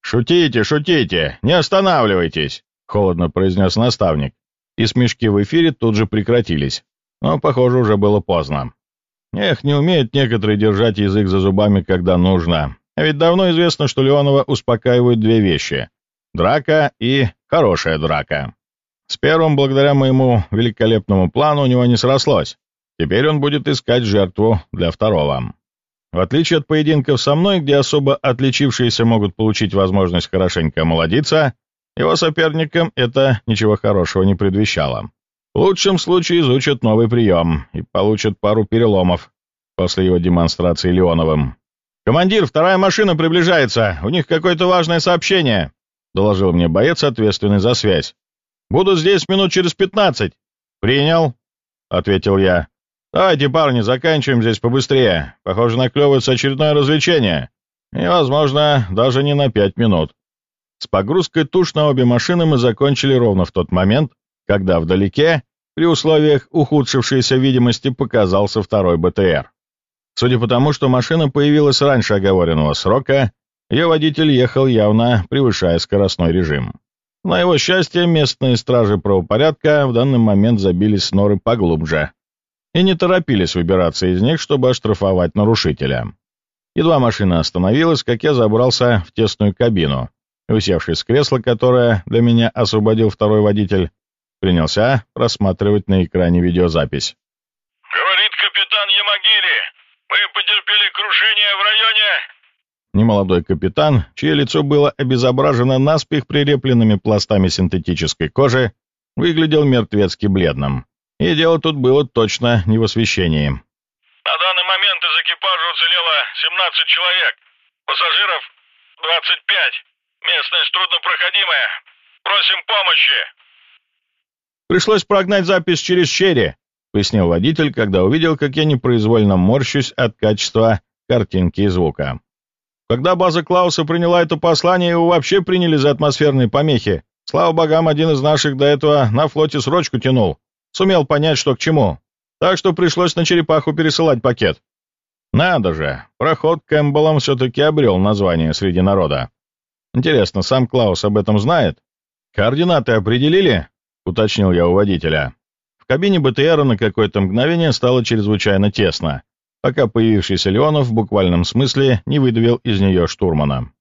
«Шутите, шутите, не останавливайтесь!» — холодно произнес наставник, и смешки в эфире тут же прекратились, но, похоже, уже было поздно. Эх, не умеют некоторые держать язык за зубами, когда нужно. А ведь давно известно, что Леонова успокаивают две вещи — драка и хорошая драка. С первым, благодаря моему великолепному плану, у него не срослось. Теперь он будет искать жертву для второго. В отличие от поединков со мной, где особо отличившиеся могут получить возможность хорошенько омолодиться, его соперникам это ничего хорошего не предвещало. В лучшем случае изучат новый прием и получат пару переломов после его демонстрации Леоновым. «Командир, вторая машина приближается! У них какое-то важное сообщение!» — доложил мне боец, ответственный за связь. Буду здесь минут через пятнадцать». «Принял», — ответил я. «Давайте, парни, заканчиваем здесь побыстрее. Похоже, наклевывается очередное развлечение. и, возможно, даже не на пять минут. С погрузкой туш на обе машины мы закончили ровно в тот момент, когда вдалеке, при условиях ухудшившейся видимости, показался второй БТР. Судя по тому, что машина появилась раньше оговоренного срока, ее водитель ехал явно превышая скоростной режим. На его счастье, местные стражи правопорядка в данный момент забились с норы поглубже и не торопились выбираться из них, чтобы оштрафовать нарушителя. Едва машина остановилась, как я забрался в тесную кабину, усевшись с кресла, которое для меня освободил второй водитель, принялся просматривать на экране видеозапись. «Говорит капитан Ямагири, мы потерпели крушение в районе...» Немолодой капитан, чье лицо было обезображено наспех прилепленными пластами синтетической кожи, выглядел мертвецки бледным. И дело тут было точно не в освещении. «На данный момент из экипажа уцелело 17 человек, пассажиров 25. Местность труднопроходимая. Просим помощи!» «Пришлось прогнать запись через черри», — пояснил водитель, когда увидел, как я непроизвольно морщусь от качества картинки и звука. Когда база Клауса приняла это послание, его вообще приняли за атмосферные помехи. Слава богам, один из наших до этого на флоте срочку тянул. Сумел понять, что к чему. Так что пришлось на черепаху пересылать пакет. Надо же, проход Кэмпбеллом все-таки обрел название среди народа. Интересно, сам Клаус об этом знает? Координаты определили? Уточнил я у водителя. В кабине БТРа на какое-то мгновение стало чрезвычайно тесно, пока появившийся Леонов в буквальном смысле не выдавил из нее штурмана.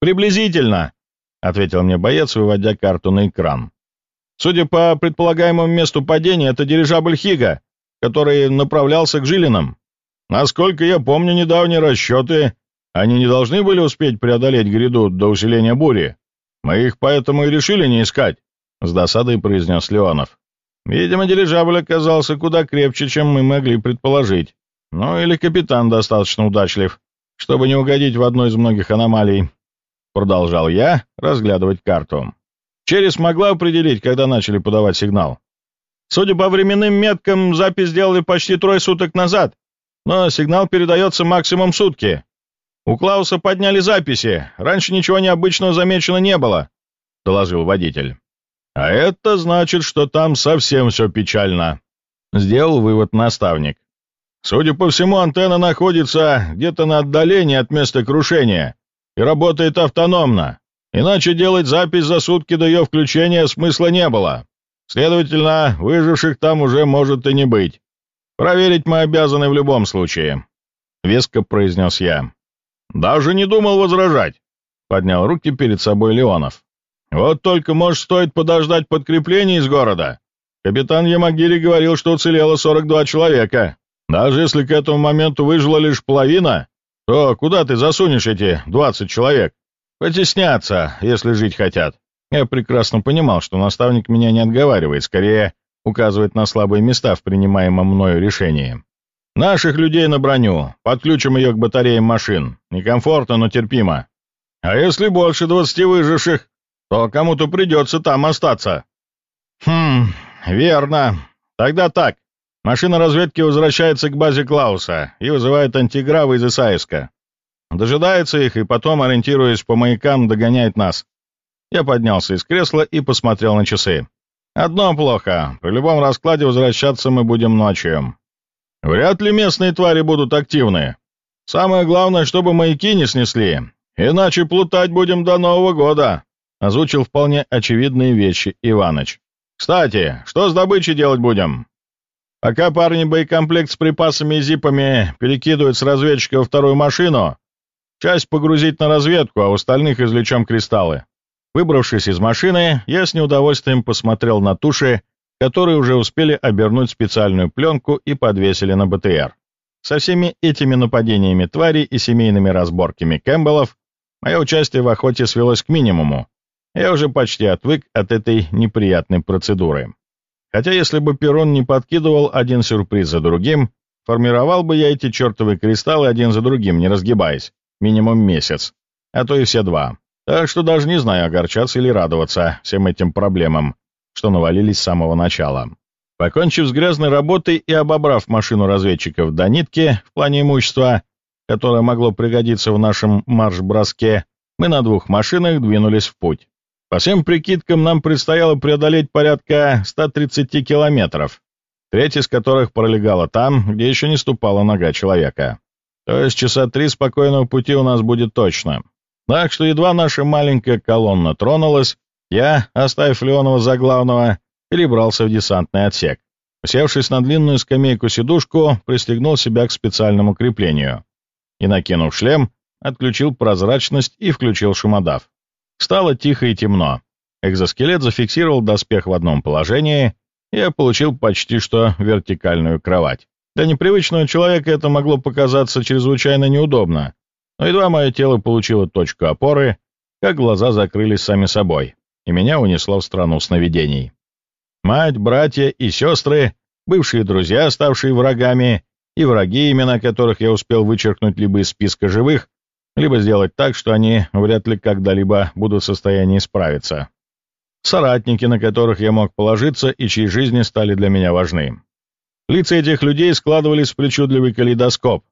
«Приблизительно», — ответил мне боец, выводя карту на экран. «Судя по предполагаемому месту падения, это дирижабль Хига, который направлялся к Жилинам. Насколько я помню недавние расчеты, они не должны были успеть преодолеть гряду до усиления бури. Мы их поэтому и решили не искать», — с досадой произнес Леонов. «Видимо, дирижабль оказался куда крепче, чем мы могли предположить. Ну или капитан достаточно удачлив, чтобы не угодить в одну из многих аномалий». Продолжал я разглядывать карту. Черри смогла определить, когда начали подавать сигнал. Судя по временным меткам, запись сделали почти трое суток назад, но сигнал передается максимум сутки. «У Клауса подняли записи. Раньше ничего необычного замечено не было», — доложил водитель. «А это значит, что там совсем все печально», — сделал вывод наставник. «Судя по всему, антенна находится где-то на отдалении от места крушения и работает автономно. Иначе делать запись за сутки до ее включения смысла не было. Следовательно, выживших там уже может и не быть. Проверить мы обязаны в любом случае», — веско произнес я. «Даже не думал возражать», — поднял руки перед собой Леонов. «Вот только, может, стоит подождать подкрепления из города? Капитан Ямагири говорил, что уцелело 42 человека. Даже если к этому моменту выжила лишь половина, то куда ты засунешь эти 20 человек? Потеснятся, если жить хотят». Я прекрасно понимал, что наставник меня не отговаривает, скорее указывает на слабые места в принимаемом мною решении. Наших людей на броню. Подключим ее к батареям машин. Некомфортно, но терпимо. А если больше двадцати выживших, то кому-то придется там остаться. Хм, верно. Тогда так. Машина разведки возвращается к базе Клауса и вызывает антигравы из ИСАИСКа. Дожидается их и потом, ориентируясь по маякам, догоняет нас. Я поднялся из кресла и посмотрел на часы. Одно плохо. При любом раскладе возвращаться мы будем ночью. Вряд ли местные твари будут активны. Самое главное, чтобы маяки не снесли, иначе плутать будем до Нового года», — озвучил вполне очевидные вещи Иваныч. «Кстати, что с добычей делать будем?» «Пока парни боекомплект с припасами и зипами перекидывают с разведчика во вторую машину, часть погрузить на разведку, а у остальных извлечем кристаллы». Выбравшись из машины, я с неудовольствием посмотрел на туши которые уже успели обернуть специальную пленку и подвесили на БТР. Со всеми этими нападениями тварей и семейными разборками Кэмпбеллов мое участие в охоте свелось к минимуму. Я уже почти отвык от этой неприятной процедуры. Хотя если бы Перрон не подкидывал один сюрприз за другим, формировал бы я эти чертовы кристаллы один за другим, не разгибаясь, минимум месяц, а то и все два. Так что даже не знаю, огорчаться или радоваться всем этим проблемам, что навалились с самого начала. Покончив с грязной работой и обобрав машину разведчиков до нитки в плане имущества, которое могло пригодиться в нашем марш-броске, мы на двух машинах двинулись в путь. По всем прикидкам нам предстояло преодолеть порядка 130 километров, треть из которых пролегала там, где еще не ступала нога человека. То есть часа три спокойного пути у нас будет точно. Так что едва наша маленькая колонна тронулась, я, оставив Леонова за главного, перебрался в десантный отсек. Усевшись на длинную скамейку-сидушку, пристегнул себя к специальному креплению и, накинув шлем, отключил прозрачность и включил шумодав. Стало тихо и темно. Экзоскелет зафиксировал доспех в одном положении, и я получил почти что вертикальную кровать. Для непривычного человека это могло показаться чрезвычайно неудобно, но едва мое тело получило точку опоры, как глаза закрылись сами собой, и меня унесло в страну сновидений. Мать, братья и сестры, бывшие друзья, ставшие врагами, и враги, имена которых я успел вычеркнуть либо из списка живых, либо сделать так, что они вряд ли когда-либо будут в состоянии справиться. Соратники, на которых я мог положиться и чьи жизни стали для меня важны. Лица этих людей складывались в причудливый калейдоскоп,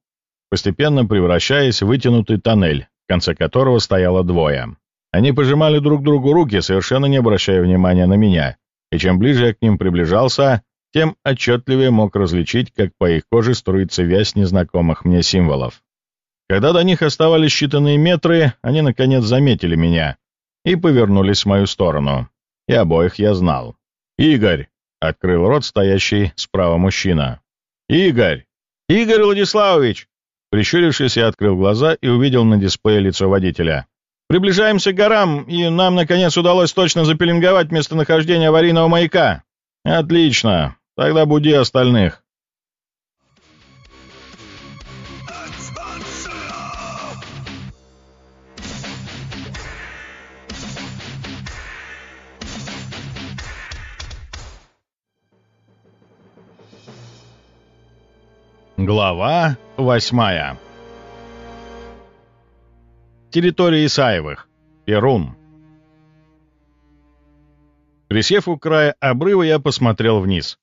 постепенно превращаясь в вытянутый тоннель, в конце которого стояло двое. Они пожимали друг другу руки, совершенно не обращая внимания на меня, и чем ближе я к ним приближался, тем отчетливее мог различить, как по их коже струится вязь незнакомых мне символов. Когда до них оставались считанные метры, они, наконец, заметили меня и повернулись в мою сторону. И обоих я знал. «Игорь!» — открыл рот стоящий справа мужчина. «Игорь! Игорь Владиславович!» Прищурившись, я открыл глаза и увидел на дисплее лицо водителя. «Приближаемся к горам, и нам, наконец, удалось точно запеленговать местонахождение аварийного маяка». «Отлично. Тогда буди остальных». Глава восьмая Территория Исаевых. Перун. Присев у края обрыва, я посмотрел вниз.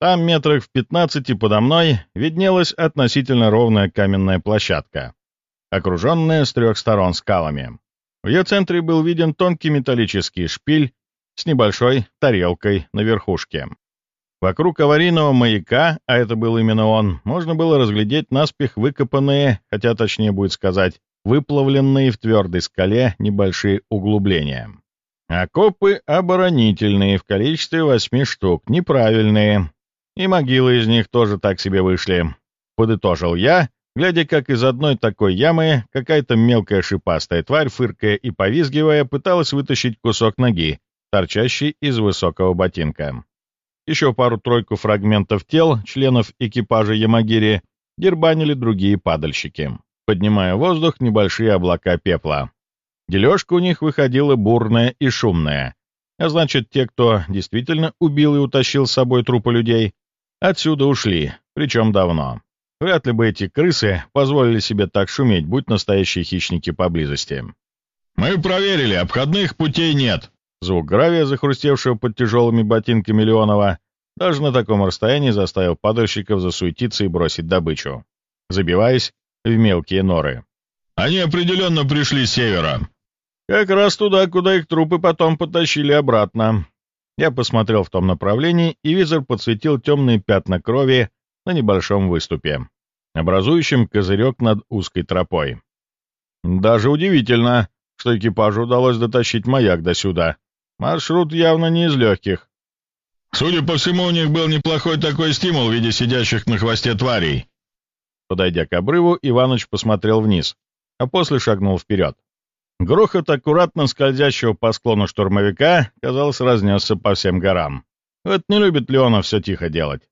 Там, метрах в пятнадцати подо мной, виднелась относительно ровная каменная площадка, окруженная с трех сторон скалами. В ее центре был виден тонкий металлический шпиль с небольшой тарелкой на верхушке. Вокруг аварийного маяка, а это был именно он, можно было разглядеть наспех выкопанные, хотя точнее будет сказать, выплавленные в твердой скале небольшие углубления. Окопы оборонительные в количестве восьми штук, неправильные. И могилы из них тоже так себе вышли. Подытожил я, глядя, как из одной такой ямы какая-то мелкая шипастая тварь, фыркая и повизгивая, пыталась вытащить кусок ноги, торчащий из высокого ботинка. Еще пару-тройку фрагментов тел членов экипажа Ямагири дербанили другие падальщики, поднимая в воздух небольшие облака пепла. Дележка у них выходила бурная и шумная, а значит, те, кто действительно убил и утащил с собой трупы людей, отсюда ушли, причем давно. Вряд ли бы эти крысы позволили себе так шуметь, будь настоящие хищники поблизости. «Мы проверили, обходных путей нет», Звук гравия, захрустевшего под тяжелыми ботинками Леонова, даже на таком расстоянии заставил падальщиков засуетиться и бросить добычу, забиваясь в мелкие норы. «Они определенно пришли с севера». «Как раз туда, куда их трупы потом потащили обратно». Я посмотрел в том направлении, и визор подсветил темные пятна крови на небольшом выступе, образующем козырек над узкой тропой. Даже удивительно, что экипажу удалось дотащить маяк до сюда. Маршрут явно не из легких. Судя по всему, у них был неплохой такой стимул в виде сидящих на хвосте тварей. Подойдя к обрыву, Иваныч посмотрел вниз, а после шагнул вперед. Грохот аккуратно скользящего по склону штурмовика, казалось, разнесся по всем горам. Вот не любит Леонов все тихо делать.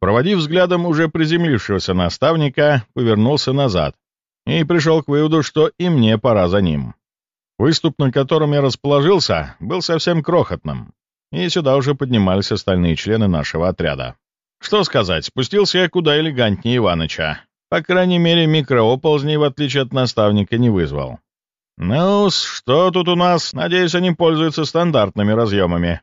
Проводив взглядом уже приземлившегося наставника, повернулся назад и пришел к выводу, что и мне пора за ним. Выступ, на котором я расположился, был совсем крохотным, и сюда уже поднимались остальные члены нашего отряда. Что сказать, спустился я куда элегантнее Иваныча. По крайней мере, микрооползней, в отличие от наставника, не вызвал. ну что тут у нас? Надеюсь, они пользуются стандартными разъемами».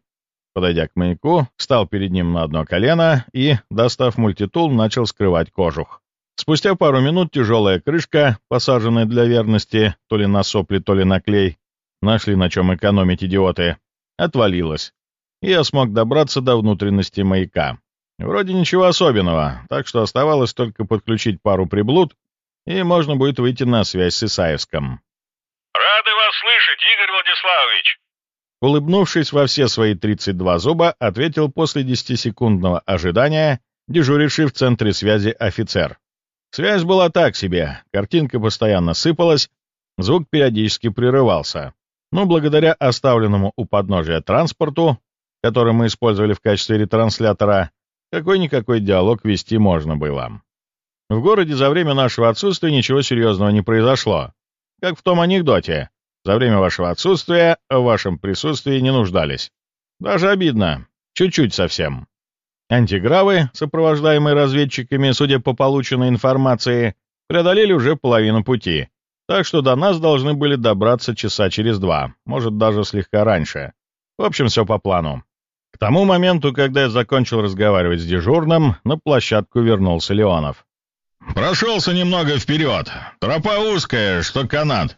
Подойдя к маяку, встал перед ним на одно колено и, достав мультитул, начал скрывать кожух. Спустя пару минут тяжелая крышка, посаженная для верности то ли на сопли, то ли на клей, нашли на чем экономить идиоты, отвалилась, и я смог добраться до внутренности маяка. Вроде ничего особенного, так что оставалось только подключить пару приблуд, и можно будет выйти на связь с Исаевском. «Рады вас слышать, Игорь Владиславович!» Улыбнувшись во все свои 32 зуба, ответил после 10-секундного ожидания дежуривший в центре связи офицер. Связь была так себе, картинка постоянно сыпалась, звук периодически прерывался. Но благодаря оставленному у подножия транспорту, который мы использовали в качестве ретранслятора, какой-никакой диалог вести можно было. В городе за время нашего отсутствия ничего серьезного не произошло. Как в том анекдоте. За время вашего отсутствия в вашем присутствии не нуждались. Даже обидно. Чуть-чуть совсем. Антигравы, сопровождаемые разведчиками, судя по полученной информации, преодолели уже половину пути, так что до нас должны были добраться часа через два, может, даже слегка раньше. В общем, все по плану. К тому моменту, когда я закончил разговаривать с дежурным, на площадку вернулся Леонов. «Прошелся немного вперед. Тропа узкая, что канат.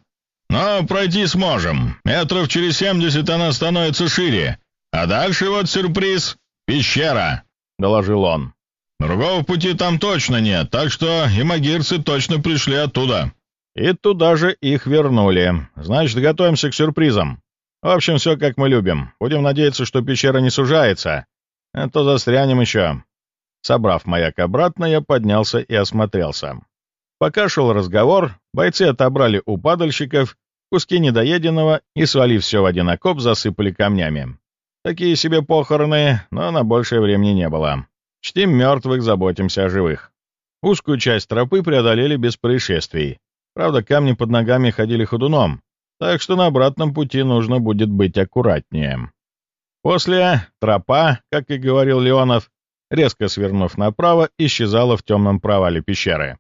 Но пройти сможем. Метров через семьдесят она становится шире. А дальше вот сюрприз — пещера». — доложил он. «Другого пути там точно нет, так что и магирцы точно пришли оттуда». «И туда же их вернули. Значит, готовимся к сюрпризам. В общем, все как мы любим. Будем надеяться, что пещера не сужается, а то застрянем еще». Собрав маяк обратно, я поднялся и осмотрелся. Пока шел разговор, бойцы отобрали у падальщиков куски недоеденного и, свалив все в один окоп, засыпали камнями. Такие себе похороны, но на большее времени не было. Чтим мертвых, заботимся о живых. Узкую часть тропы преодолели без происшествий. Правда, камни под ногами ходили ходуном, так что на обратном пути нужно будет быть аккуратнее. После тропа, как и говорил Леонов, резко свернув направо, исчезала в темном провале пещеры.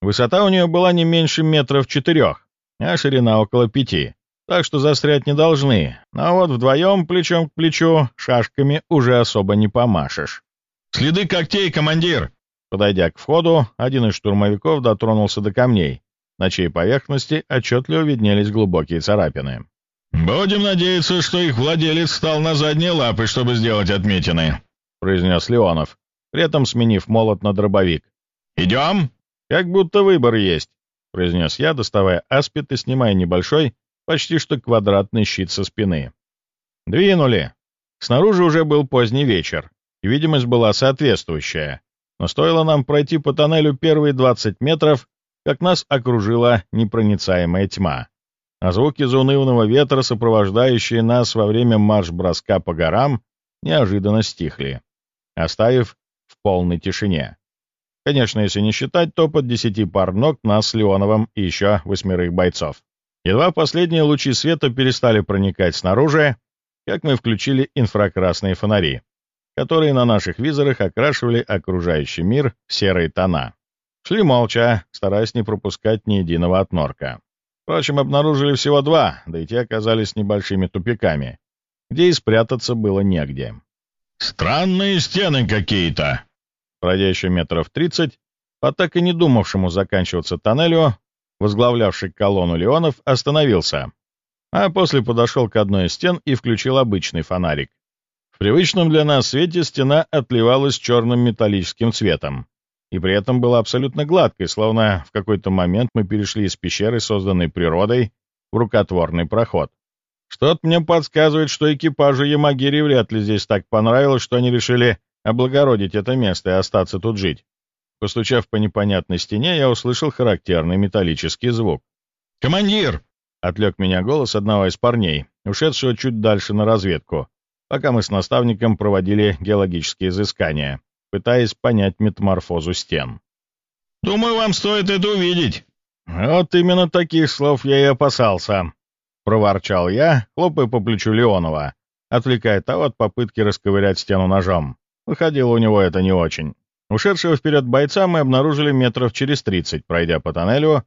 Высота у нее была не меньше метров четырех, а ширина около пяти так что застрять не должны, а вот вдвоем, плечом к плечу, шашками уже особо не помашешь. «Следы когтей, командир!» Подойдя к входу, один из штурмовиков дотронулся до камней, на чьей поверхности отчетливо виднелись глубокие царапины. «Будем надеяться, что их владелец встал на задние лапы, чтобы сделать отметины», — произнес Леонов, при этом сменив молот на дробовик. «Идем?» «Как будто выбор есть», — произнес я, доставая аспид и снимая небольшой, почти что квадратный щит со спины. Двинули. Снаружи уже был поздний вечер, и видимость была соответствующая. Но стоило нам пройти по тоннелю первые 20 метров, как нас окружила непроницаемая тьма. А звуки заунывного ветра, сопровождающие нас во время марш-броска по горам, неожиданно стихли, оставив в полной тишине. Конечно, если не считать топот десяти пар ног нас с Леоновым и еще восьмерых бойцов. Едва последние лучи света перестали проникать снаружи, как мы включили инфракрасные фонари, которые на наших визорах окрашивали окружающий мир в серые тона. Шли молча, стараясь не пропускать ни единого отнорка. Впрочем, обнаружили всего два, да и те оказались небольшими тупиками, где и спрятаться было негде. «Странные стены какие-то!» Пройдя еще метров тридцать, по так и не думавшему заканчиваться тоннелю, возглавлявший колонну Леонов, остановился, а после подошел к одной из стен и включил обычный фонарик. В привычном для нас свете стена отливалась черным металлическим цветом, и при этом была абсолютно гладкой, словно в какой-то момент мы перешли из пещеры, созданной природой, в рукотворный проход. Что-то мне подсказывает, что экипажу Ямагири вряд ли здесь так понравилось, что они решили облагородить это место и остаться тут жить. Постучав по непонятной стене, я услышал характерный металлический звук. «Командир!» — отвлек меня голос одного из парней, ушедшего чуть дальше на разведку, пока мы с наставником проводили геологические изыскания, пытаясь понять метаморфозу стен. «Думаю, вам стоит это увидеть». «Вот именно таких слов я и опасался», — проворчал я, хлопая по плечу Леонова, отвлекая того от попытки расковырять стену ножом. Выходило у него это не очень. Ушедшего вперед бойца мы обнаружили метров через 30, пройдя по тоннелю,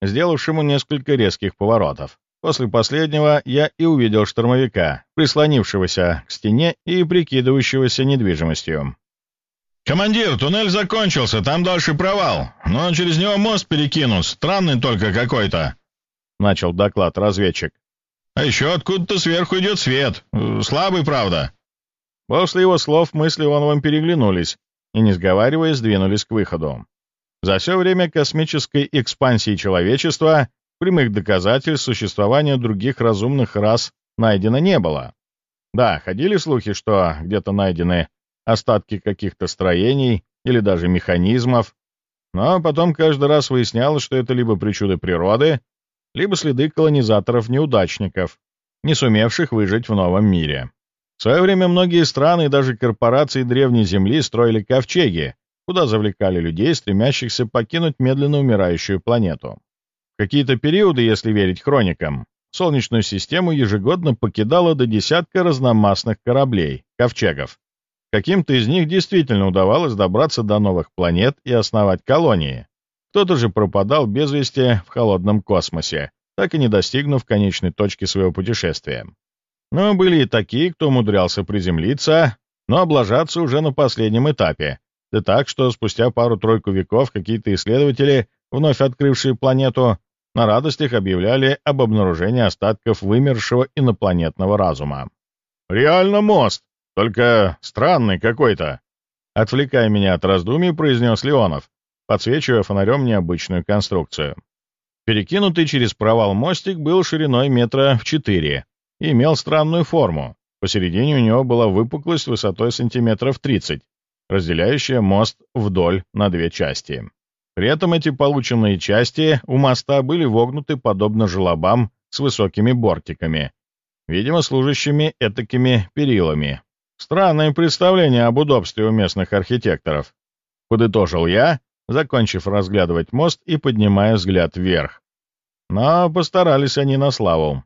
сделавшему несколько резких поворотов. После последнего я и увидел штурмовика, прислонившегося к стене и прикидывающегося недвижимостью. «Командир, туннель закончился, там дальше провал, но через него мост перекинут, странный только какой-то», — начал доклад разведчик. «А еще откуда-то сверху идет свет, слабый, правда». После его слов мысли Ивановым переглянулись и, не сговариваясь, двинулись к выходу. За все время космической экспансии человечества прямых доказательств существования других разумных рас найдено не было. Да, ходили слухи, что где-то найдены остатки каких-то строений или даже механизмов, но потом каждый раз выяснялось, что это либо причуды природы, либо следы колонизаторов-неудачников, не сумевших выжить в новом мире. В свое время многие страны и даже корпорации Древней Земли строили ковчеги, куда завлекали людей, стремящихся покинуть медленно умирающую планету. В какие-то периоды, если верить хроникам, Солнечную систему ежегодно покидало до десятка разномастных кораблей, ковчегов, Каким-то из них действительно удавалось добраться до новых планет и основать колонии. Кто-то же пропадал без вести в холодном космосе, так и не достигнув конечной точки своего путешествия. Но были и такие, кто умудрялся приземлиться, но облажаться уже на последнем этапе, да так, что спустя пару-тройку веков какие-то исследователи, вновь открывшие планету, на радостях объявляли об обнаружении остатков вымершего инопланетного разума. «Реально мост!» Только странный какой-то. Отвлекая меня от раздумий, произнес Леонов, подсвечивая фонарем необычную конструкцию. Перекинутый через провал мостик был шириной метра в четыре и имел странную форму. Посередине у него была выпуклость высотой сантиметров 30, разделяющая мост вдоль на две части. При этом эти полученные части у моста были вогнуты подобно желобам с высокими бортиками, видимо, служащими этакими перилами, Странное представление об удобстве у местных архитекторов. Подытожил я, закончив разглядывать мост и поднимая взгляд вверх. Но постарались они на славу.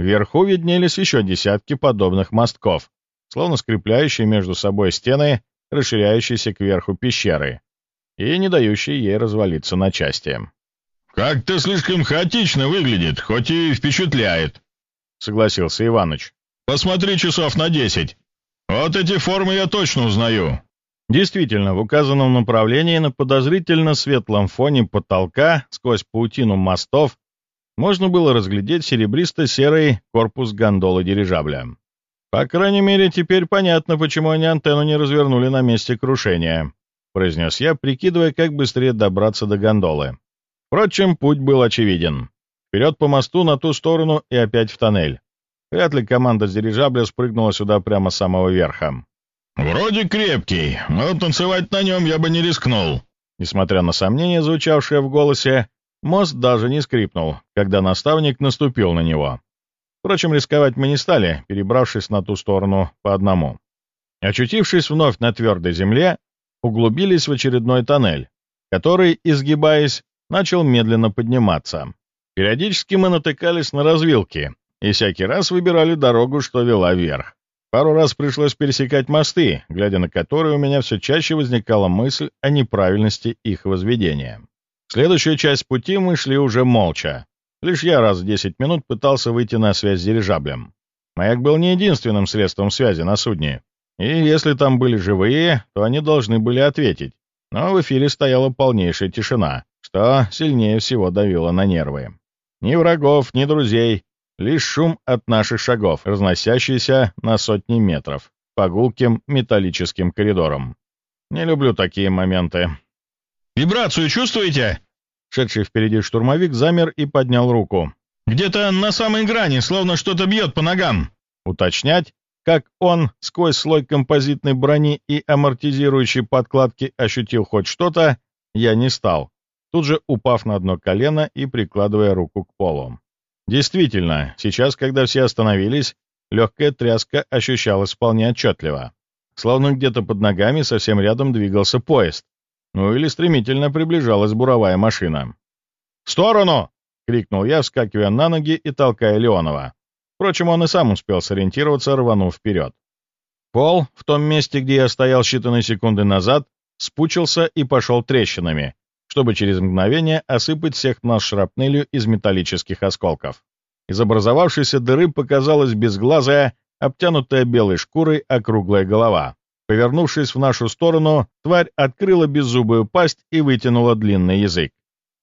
Вверху виднелись еще десятки подобных мостков, словно скрепляющие между собой стены, расширяющиеся кверху пещеры и не дающие ей развалиться на части. «Как-то слишком хаотично выглядит, хоть и впечатляет», — согласился Иваныч. «Посмотри часов на десять. «Вот эти формы я точно узнаю». Действительно, в указанном направлении на подозрительно светлом фоне потолка сквозь паутину мостов можно было разглядеть серебристо-серый корпус гондолы дирижабля. «По крайней мере, теперь понятно, почему они антенну не развернули на месте крушения», — произнес я, прикидывая, как быстрее добраться до гондолы. Впрочем, путь был очевиден. Вперед по мосту, на ту сторону и опять в тоннель. Вряд ли команда с дирижабля спрыгнула сюда прямо с самого верха. «Вроде крепкий, но танцевать на нем я бы не рискнул». Несмотря на сомнения, звучавшие в голосе, мост даже не скрипнул, когда наставник наступил на него. Впрочем, рисковать мы не стали, перебравшись на ту сторону по одному. Очутившись вновь на твердой земле, углубились в очередной тоннель, который, изгибаясь, начал медленно подниматься. Периодически мы натыкались на развилки, и всякий раз выбирали дорогу, что вела вверх. Пару раз пришлось пересекать мосты, глядя на которые у меня все чаще возникала мысль о неправильности их возведения. Следующую часть пути мы шли уже молча. Лишь я раз в 10 минут пытался выйти на связь с дирижаблем. Маяк был не единственным средством связи на судне. И если там были живые, то они должны были ответить. Но в эфире стояла полнейшая тишина, что сильнее всего давило на нервы. Ни врагов, ни друзей, Лишь шум от наших шагов, разносящийся на сотни метров по гулким металлическим коридорам. Не люблю такие моменты. «Вибрацию чувствуете?» Шедший впереди штурмовик замер и поднял руку. «Где-то на самой грани, словно что-то бьет по ногам». Уточнять, как он сквозь слой композитной брони и амортизирующей подкладки ощутил хоть что-то, я не стал, тут же упав на одно колено и прикладывая руку к полу. Действительно, сейчас, когда все остановились, легкая тряска ощущалась вполне отчетливо. Словно где-то под ногами совсем рядом двигался поезд. Ну или стремительно приближалась буровая машина. «В сторону!» — крикнул я, вскакивая на ноги и толкая Леонова. Впрочем, он и сам успел сориентироваться, рванув вперед. Пол, в том месте, где я стоял считанные секунды назад, спучился и пошел трещинами, чтобы через мгновение осыпать всех нас шрапнелью из металлических осколков. Из образовавшейся дыры показалась безглазая, обтянутая белой шкурой округлая голова. Повернувшись в нашу сторону, тварь открыла беззубую пасть и вытянула длинный язык.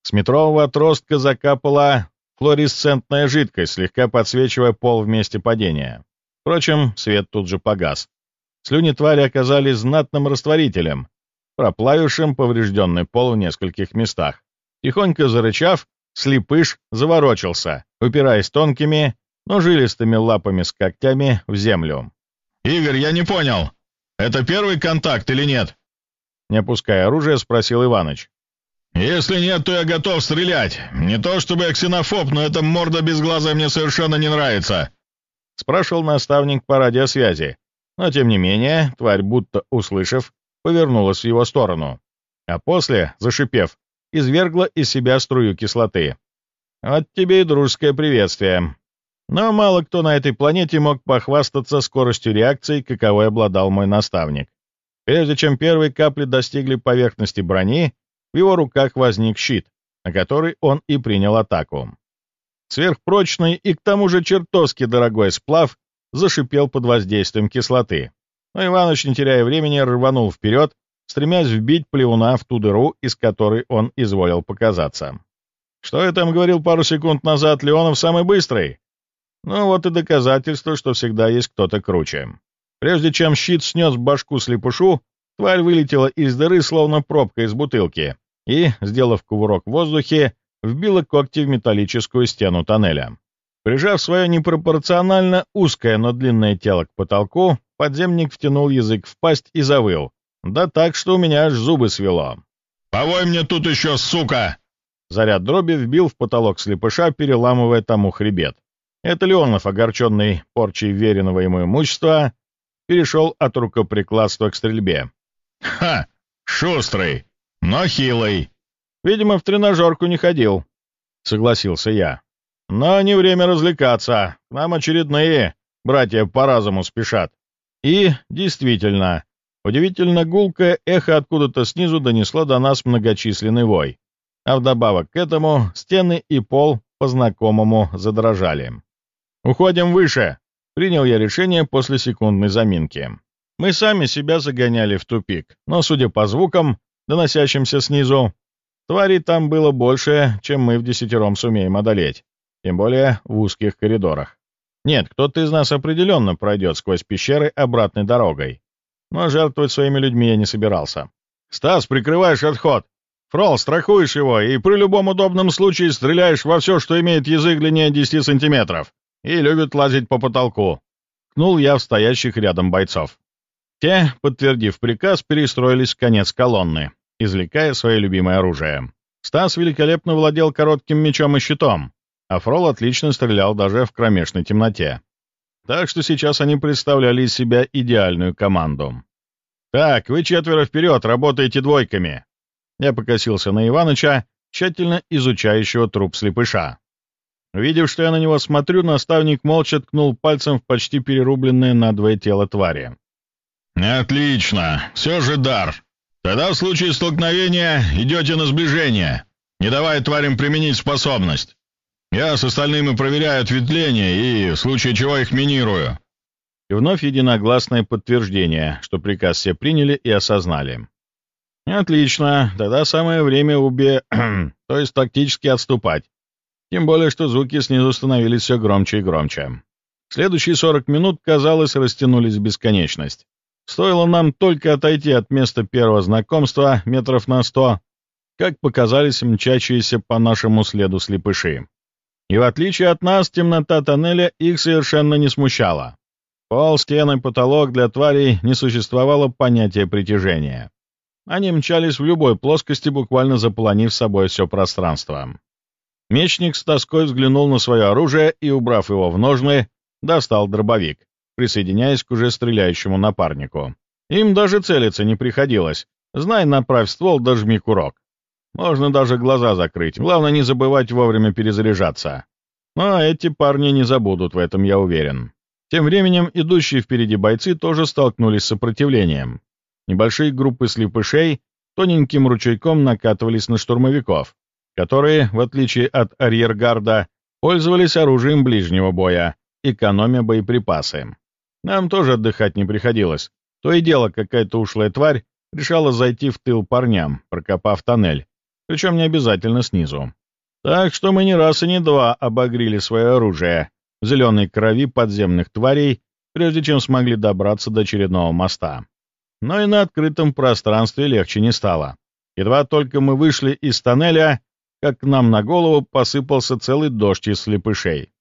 С метрового отростка закапала флуоресцентная жидкость, слегка подсвечивая пол в месте падения. Впрочем, свет тут же погас. Слюни твари оказались знатным растворителем, проплавившим поврежденный пол в нескольких местах. Тихонько зарычав, слепыш заворочился, упираясь тонкими, но жилистыми лапами с когтями в землю. «Игорь, я не понял, это первый контакт или нет?» Не опуская оружие, спросил Иваныч. «Если нет, то я готов стрелять. Не то чтобы я ксенофоб, но эта морда безглазая мне совершенно не нравится», — спрашивал наставник по радиосвязи. Но, тем не менее, тварь, будто услышав, повернулась в его сторону. А после, зашипев, извергла из себя струю кислоты. «Вот тебе и дружеское приветствие». Но мало кто на этой планете мог похвастаться скоростью реакции, каковой обладал мой наставник. Прежде чем первые капли достигли поверхности брони, в его руках возник щит, на который он и принял атаку. Сверхпрочный и к тому же чертовски дорогой сплав зашипел под воздействием кислоты. Но Иваныч, не теряя времени, рванул вперед, стремясь вбить плевуна в ту дыру, из которой он изволил показаться. Что я там говорил пару секунд назад, Леонов самый быстрый? Ну вот и доказательство, что всегда есть кто-то круче. Прежде чем щит снес башку слепушу, Тварь вылетела из дыры, словно пробка из бутылки, и, сделав кувырок в воздухе, вбила когти в металлическую стену тоннеля. Прижав свое непропорционально узкое, но длинное тело к потолку, подземник втянул язык в пасть и завыл. Да так, что у меня аж зубы свело. «Повой мне тут еще, сука!» Заряд дроби вбил в потолок слепыша, переламывая тому хребет. Это Леонов, огорченный порчей веренного ему имущества, перешел от рукоприкладства к стрельбе. «Ха! Шустрый, но хилый!» «Видимо, в тренажерку не ходил», — согласился я. «Но не время развлекаться. нам очередные братья по разуму спешат». И, действительно, удивительно гулкое эхо откуда-то снизу донесло до нас многочисленный вой. А вдобавок к этому стены и пол по-знакомому задрожали. «Уходим выше!» — принял я решение после секундной заминки. Мы сами себя загоняли в тупик, но, судя по звукам, доносящимся снизу, тварей там было больше, чем мы в десятером сумеем одолеть, тем более в узких коридорах. Нет, кто-то из нас определенно пройдет сквозь пещеры обратной дорогой, но жертвовать своими людьми я не собирался. «Стас, прикрываешь отход! Фрол, страхуешь его и при любом удобном случае стреляешь во все, что имеет язык длиннее 10 сантиметров и любит лазить по потолку!» Кнул я в стоящих рядом бойцов. Те, подтвердив приказ, перестроились в конец колонны, извлекая свое любимое оружие. Стас великолепно владел коротким мечом и щитом, а Фрол отлично стрелял даже в кромешной темноте. Так что сейчас они представляли из себя идеальную команду. «Так, вы четверо вперед, работаете двойками!» Я покосился на Иваныча, тщательно изучающего труп слепыша. Увидев, что я на него смотрю, наставник молча ткнул пальцем в почти перерубленное надвое тело твари. «Отлично. Все же дар. Тогда в случае столкновения идете на сближение, не давая тварям применить способность. Я с остальными проверяю ответвление и, в случае чего, их минирую». И вновь единогласное подтверждение, что приказ все приняли и осознали. «Отлично. Тогда самое время убе... то есть тактически отступать. Тем более, что звуки снизу становились все громче и громче. Следующие 40 минут, казалось, растянулись в бесконечность. Стоило нам только отойти от места первого знакомства метров на сто, как показались мчащиеся по нашему следу слепыши. И в отличие от нас, темнота тоннеля их совершенно не смущала. Пол, стены, потолок для тварей не существовало понятия притяжения. Они мчались в любой плоскости, буквально заполонив собой все пространство. Мечник с тоской взглянул на свое оружие и, убрав его в ножны, достал дробовик присоединяясь к уже стреляющему напарнику. Им даже целиться не приходилось. Знай, направь ствол, дожми курок. Можно даже глаза закрыть, главное не забывать вовремя перезаряжаться. Но эти парни не забудут, в этом я уверен. Тем временем идущие впереди бойцы тоже столкнулись с сопротивлением. Небольшие группы слепышей тоненьким ручейком накатывались на штурмовиков, которые, в отличие от арьергарда, пользовались оружием ближнего боя, экономя боеприпасы. Нам тоже отдыхать не приходилось. То и дело, какая-то ушлая тварь решала зайти в тыл парням, прокопав тоннель, причем не обязательно снизу. Так что мы не раз и не два обогрели свое оружие в зеленой крови подземных тварей, прежде чем смогли добраться до очередного моста. Но и на открытом пространстве легче не стало. Едва только мы вышли из тоннеля, как к нам на голову посыпался целый дождь из слепышей.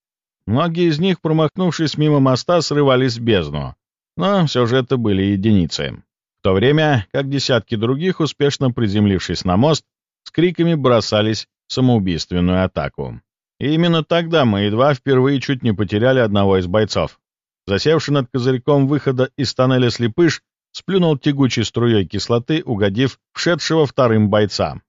Многие из них, промахнувшись мимо моста, срывались в бездну, но все же это были единицы. В то время как десятки других, успешно приземлившись на мост, с криками бросались в самоубийственную атаку. И именно тогда мы едва впервые чуть не потеряли одного из бойцов. Засевший над козырьком выхода из тоннеля слепыш сплюнул тягучей струей кислоты, угодив вшедшего вторым бойца.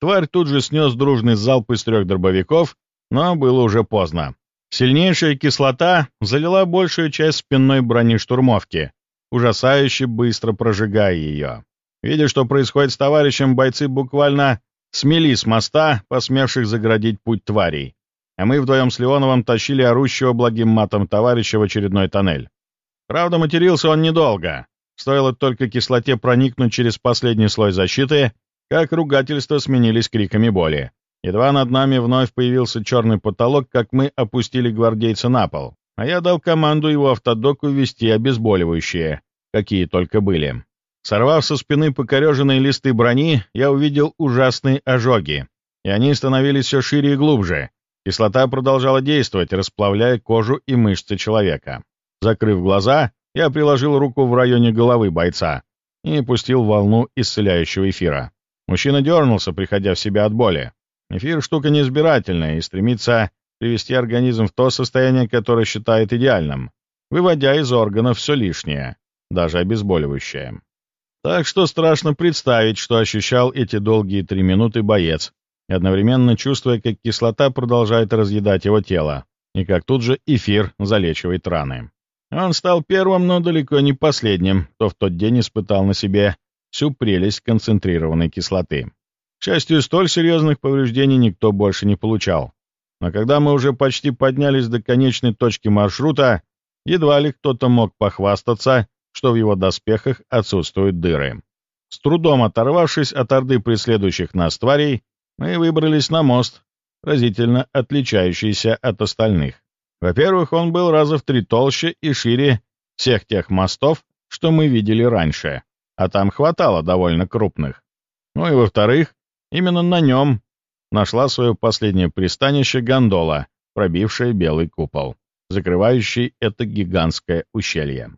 Тварь тут же снес дружный залп из трех дробовиков, но было уже поздно. Сильнейшая кислота залила большую часть спинной брони штурмовки, ужасающе быстро прожигая ее. Видя, что происходит с товарищем, бойцы буквально смели с моста, посмевших заградить путь тварей, а мы вдвоем с Леоновым тащили орущего благим матом товарища в очередной тоннель. Правда, матерился он недолго. Стоило только кислоте проникнуть через последний слой защиты, как ругательства сменились криками боли. Едва над нами вновь появился черный потолок, как мы опустили гвардейца на пол, а я дал команду его автодоку ввести обезболивающие, какие только были. Сорвав со спины покореженные листы брони, я увидел ужасные ожоги, и они становились все шире и глубже. Кислота продолжала действовать, расплавляя кожу и мышцы человека. Закрыв глаза, я приложил руку в районе головы бойца и пустил волну исцеляющего эфира. Мужчина дернулся, приходя в себя от боли. Эфир — штука неизбирательная и стремится привести организм в то состояние, которое считает идеальным, выводя из органов все лишнее, даже обезболивающее. Так что страшно представить, что ощущал эти долгие три минуты боец, одновременно чувствуя, как кислота продолжает разъедать его тело, и как тут же эфир залечивает раны. Он стал первым, но далеко не последним, кто в тот день испытал на себе всю прелесть концентрированной кислоты. К счастью, столь серьезных повреждений никто больше не получал. Но когда мы уже почти поднялись до конечной точки маршрута, едва ли кто-то мог похвастаться, что в его доспехах отсутствуют дыры. С трудом оторвавшись от орды преследующих нас тварей, мы выбрались на мост, разительно отличающийся от остальных. Во-первых, он был раза в три толще и шире всех тех мостов, что мы видели раньше, а там хватало довольно крупных. Ну и во-вторых, Именно на нем нашла свое последнее пристанище гондола, пробившая белый купол, закрывающий это гигантское ущелье.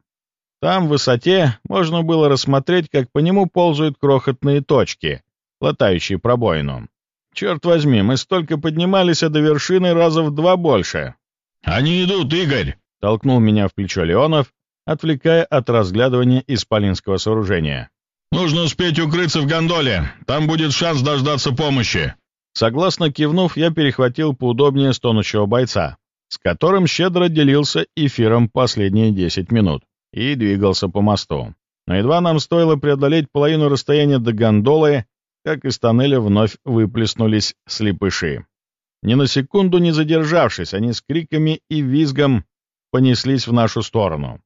Там, в высоте, можно было рассмотреть, как по нему ползают крохотные точки, латающие пробоину. Черт возьми, мы столько поднимались, а до вершины раза в два больше. «Они идут, Игорь!» — толкнул меня в плечо Леонов, отвлекая от разглядывания исполинского сооружения. «Нужно успеть укрыться в гондоле. Там будет шанс дождаться помощи». Согласно кивнув, я перехватил поудобнее стонущего бойца, с которым щедро делился эфиром последние 10 минут, и двигался по мосту. Но едва нам стоило преодолеть половину расстояния до гондолы, как из тоннеля вновь выплеснулись слепыши. Ни на секунду не задержавшись, они с криками и визгом понеслись в нашу сторону.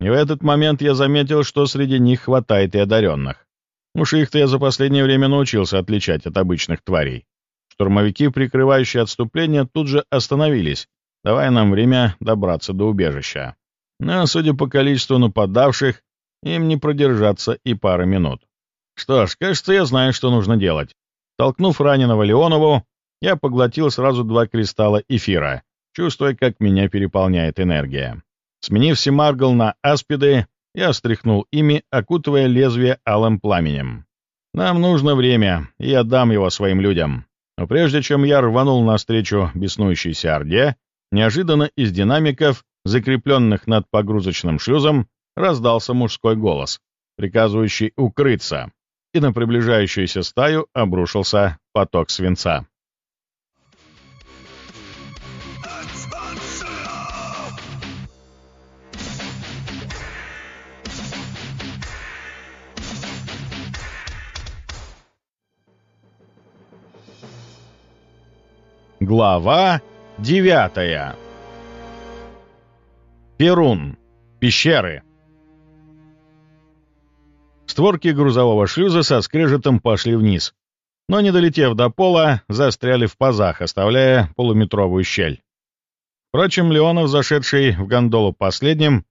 И в этот момент я заметил, что среди них хватает и одаренных. Уж их-то я за последнее время научился отличать от обычных тварей. Штурмовики, прикрывающие отступление, тут же остановились, давая нам время добраться до убежища. Но, судя по количеству нападавших, им не продержаться и пары минут. Что ж, кажется, я знаю, что нужно делать. Толкнув раненого Леонову, я поглотил сразу два кристалла эфира, чувствуя, как меня переполняет энергия. Сменив Семаргл на аспиды, я стряхнул ими, окутывая лезвие алым пламенем. Нам нужно время, и я дам его своим людям. Но прежде чем я рванул навстречу беснующейся орде, неожиданно из динамиков, закрепленных над погрузочным шлюзом, раздался мужской голос, приказывающий укрыться, и на приближающуюся стаю обрушился поток свинца. Глава девятая Перун. Пещеры. Створки грузового шлюза со скрежетом пошли вниз, но, не долетев до пола, застряли в пазах, оставляя полуметровую щель. Впрочем, Леонов, зашедший в гондолу последним,